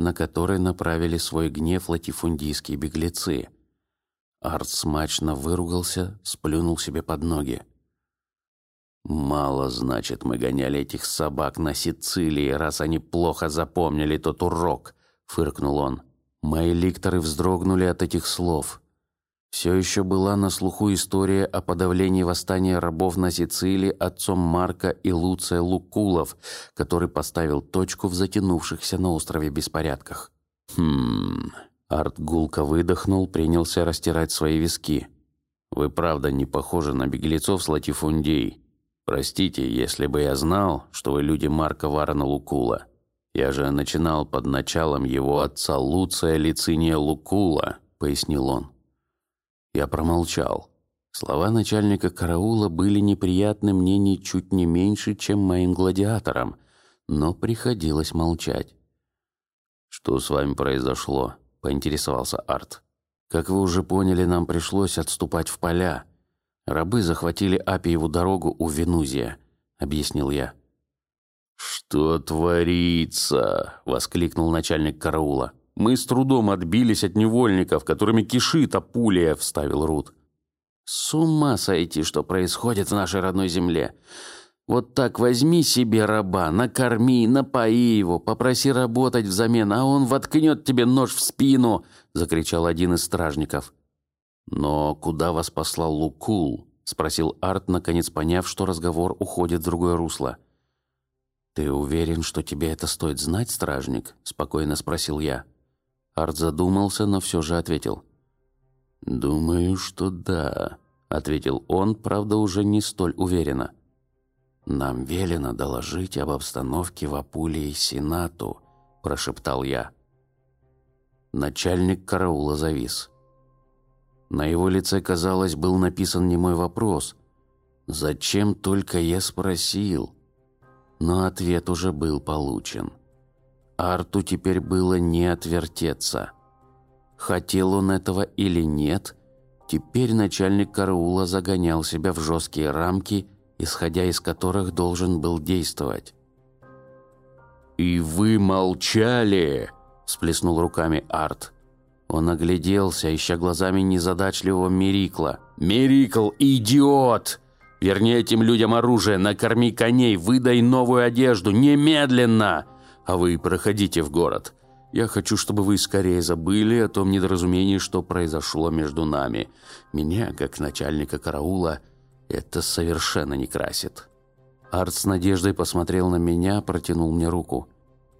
на который направили свой гнев латифундийские беглецы. Арт смачно выругался, сплюнул себе под ноги. Мало значит, мы гоняли этих собак на Сицилии, раз они плохо запомнили тот урок фыркнул он. Мои ликторы вздрогнули от этих слов. Все еще была на слуху история о подавлении восстания рабов на Сицилии отцом Марка и Луция Лукулов, который поставил точку в затянувшихся на острове беспорядках. Хм. Арт гулко выдохнул, принялся растирать свои виски. Вы правда не похожи на беглецов с латифундией. Простите, если бы я знал, что вы люди Марка Варна Лукула. Я же начинал под началом его отца Луция Лициния Лукула, пояснил он. Я промолчал. Слова начальника караула были неприятны мне ничуть не меньше, чем моим гладиаторам, но приходилось молчать. Что с вами произошло? поинтересовался Арт. Как вы уже поняли, нам пришлось отступать в поля. Рабы захватили Апиеву дорогу у Венузия, объяснил я. Что творится? воскликнул начальник караула. Мы с трудом отбились от невольников, которыми кишит Апулия, вставил Рут. С ума сойти, что происходит в нашей родной земле. Вот так возьми себе раба, накорми, напои его, попроси работать взамен, а он воткнет тебе нож в спину, закричал один из стражников. Но куда вас послал Лукул? спросил Арт, наконец поняв, что разговор уходит в другое русло. Ты уверен, что тебе это стоит знать, стражник? спокойно спросил я. Арт задумался, но все же ответил: Думаю, что да, ответил он, правда уже не столь уверенно. Нам велено доложить об обстановке в Апулии Сенату, прошептал я. Начальник караула завис. На его лице, казалось, был написан не мой вопрос. Зачем только я спросил? Но ответ уже был получен. Арту теперь было не отвертеться. Хотел он этого или нет, теперь начальник караула загонял себя в жесткие рамки, исходя из которых должен был действовать. «И вы молчали!» – всплеснул руками Арт. Он огляделся, ища глазами незадачливого Мерикла. «Мерикл, идиот! Верни этим людям оружие, накорми коней, выдай новую одежду, немедленно! А вы проходите в город. Я хочу, чтобы вы скорее забыли о том недоразумении, что произошло между нами. Меня, как начальника караула, это совершенно не красит». Арт с надеждой посмотрел на меня, протянул мне руку.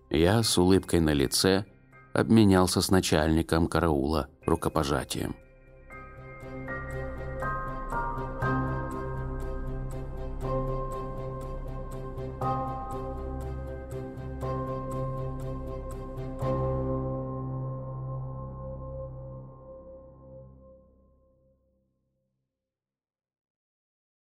Я с улыбкой на лице обменялся с начальником караула рукопожатием.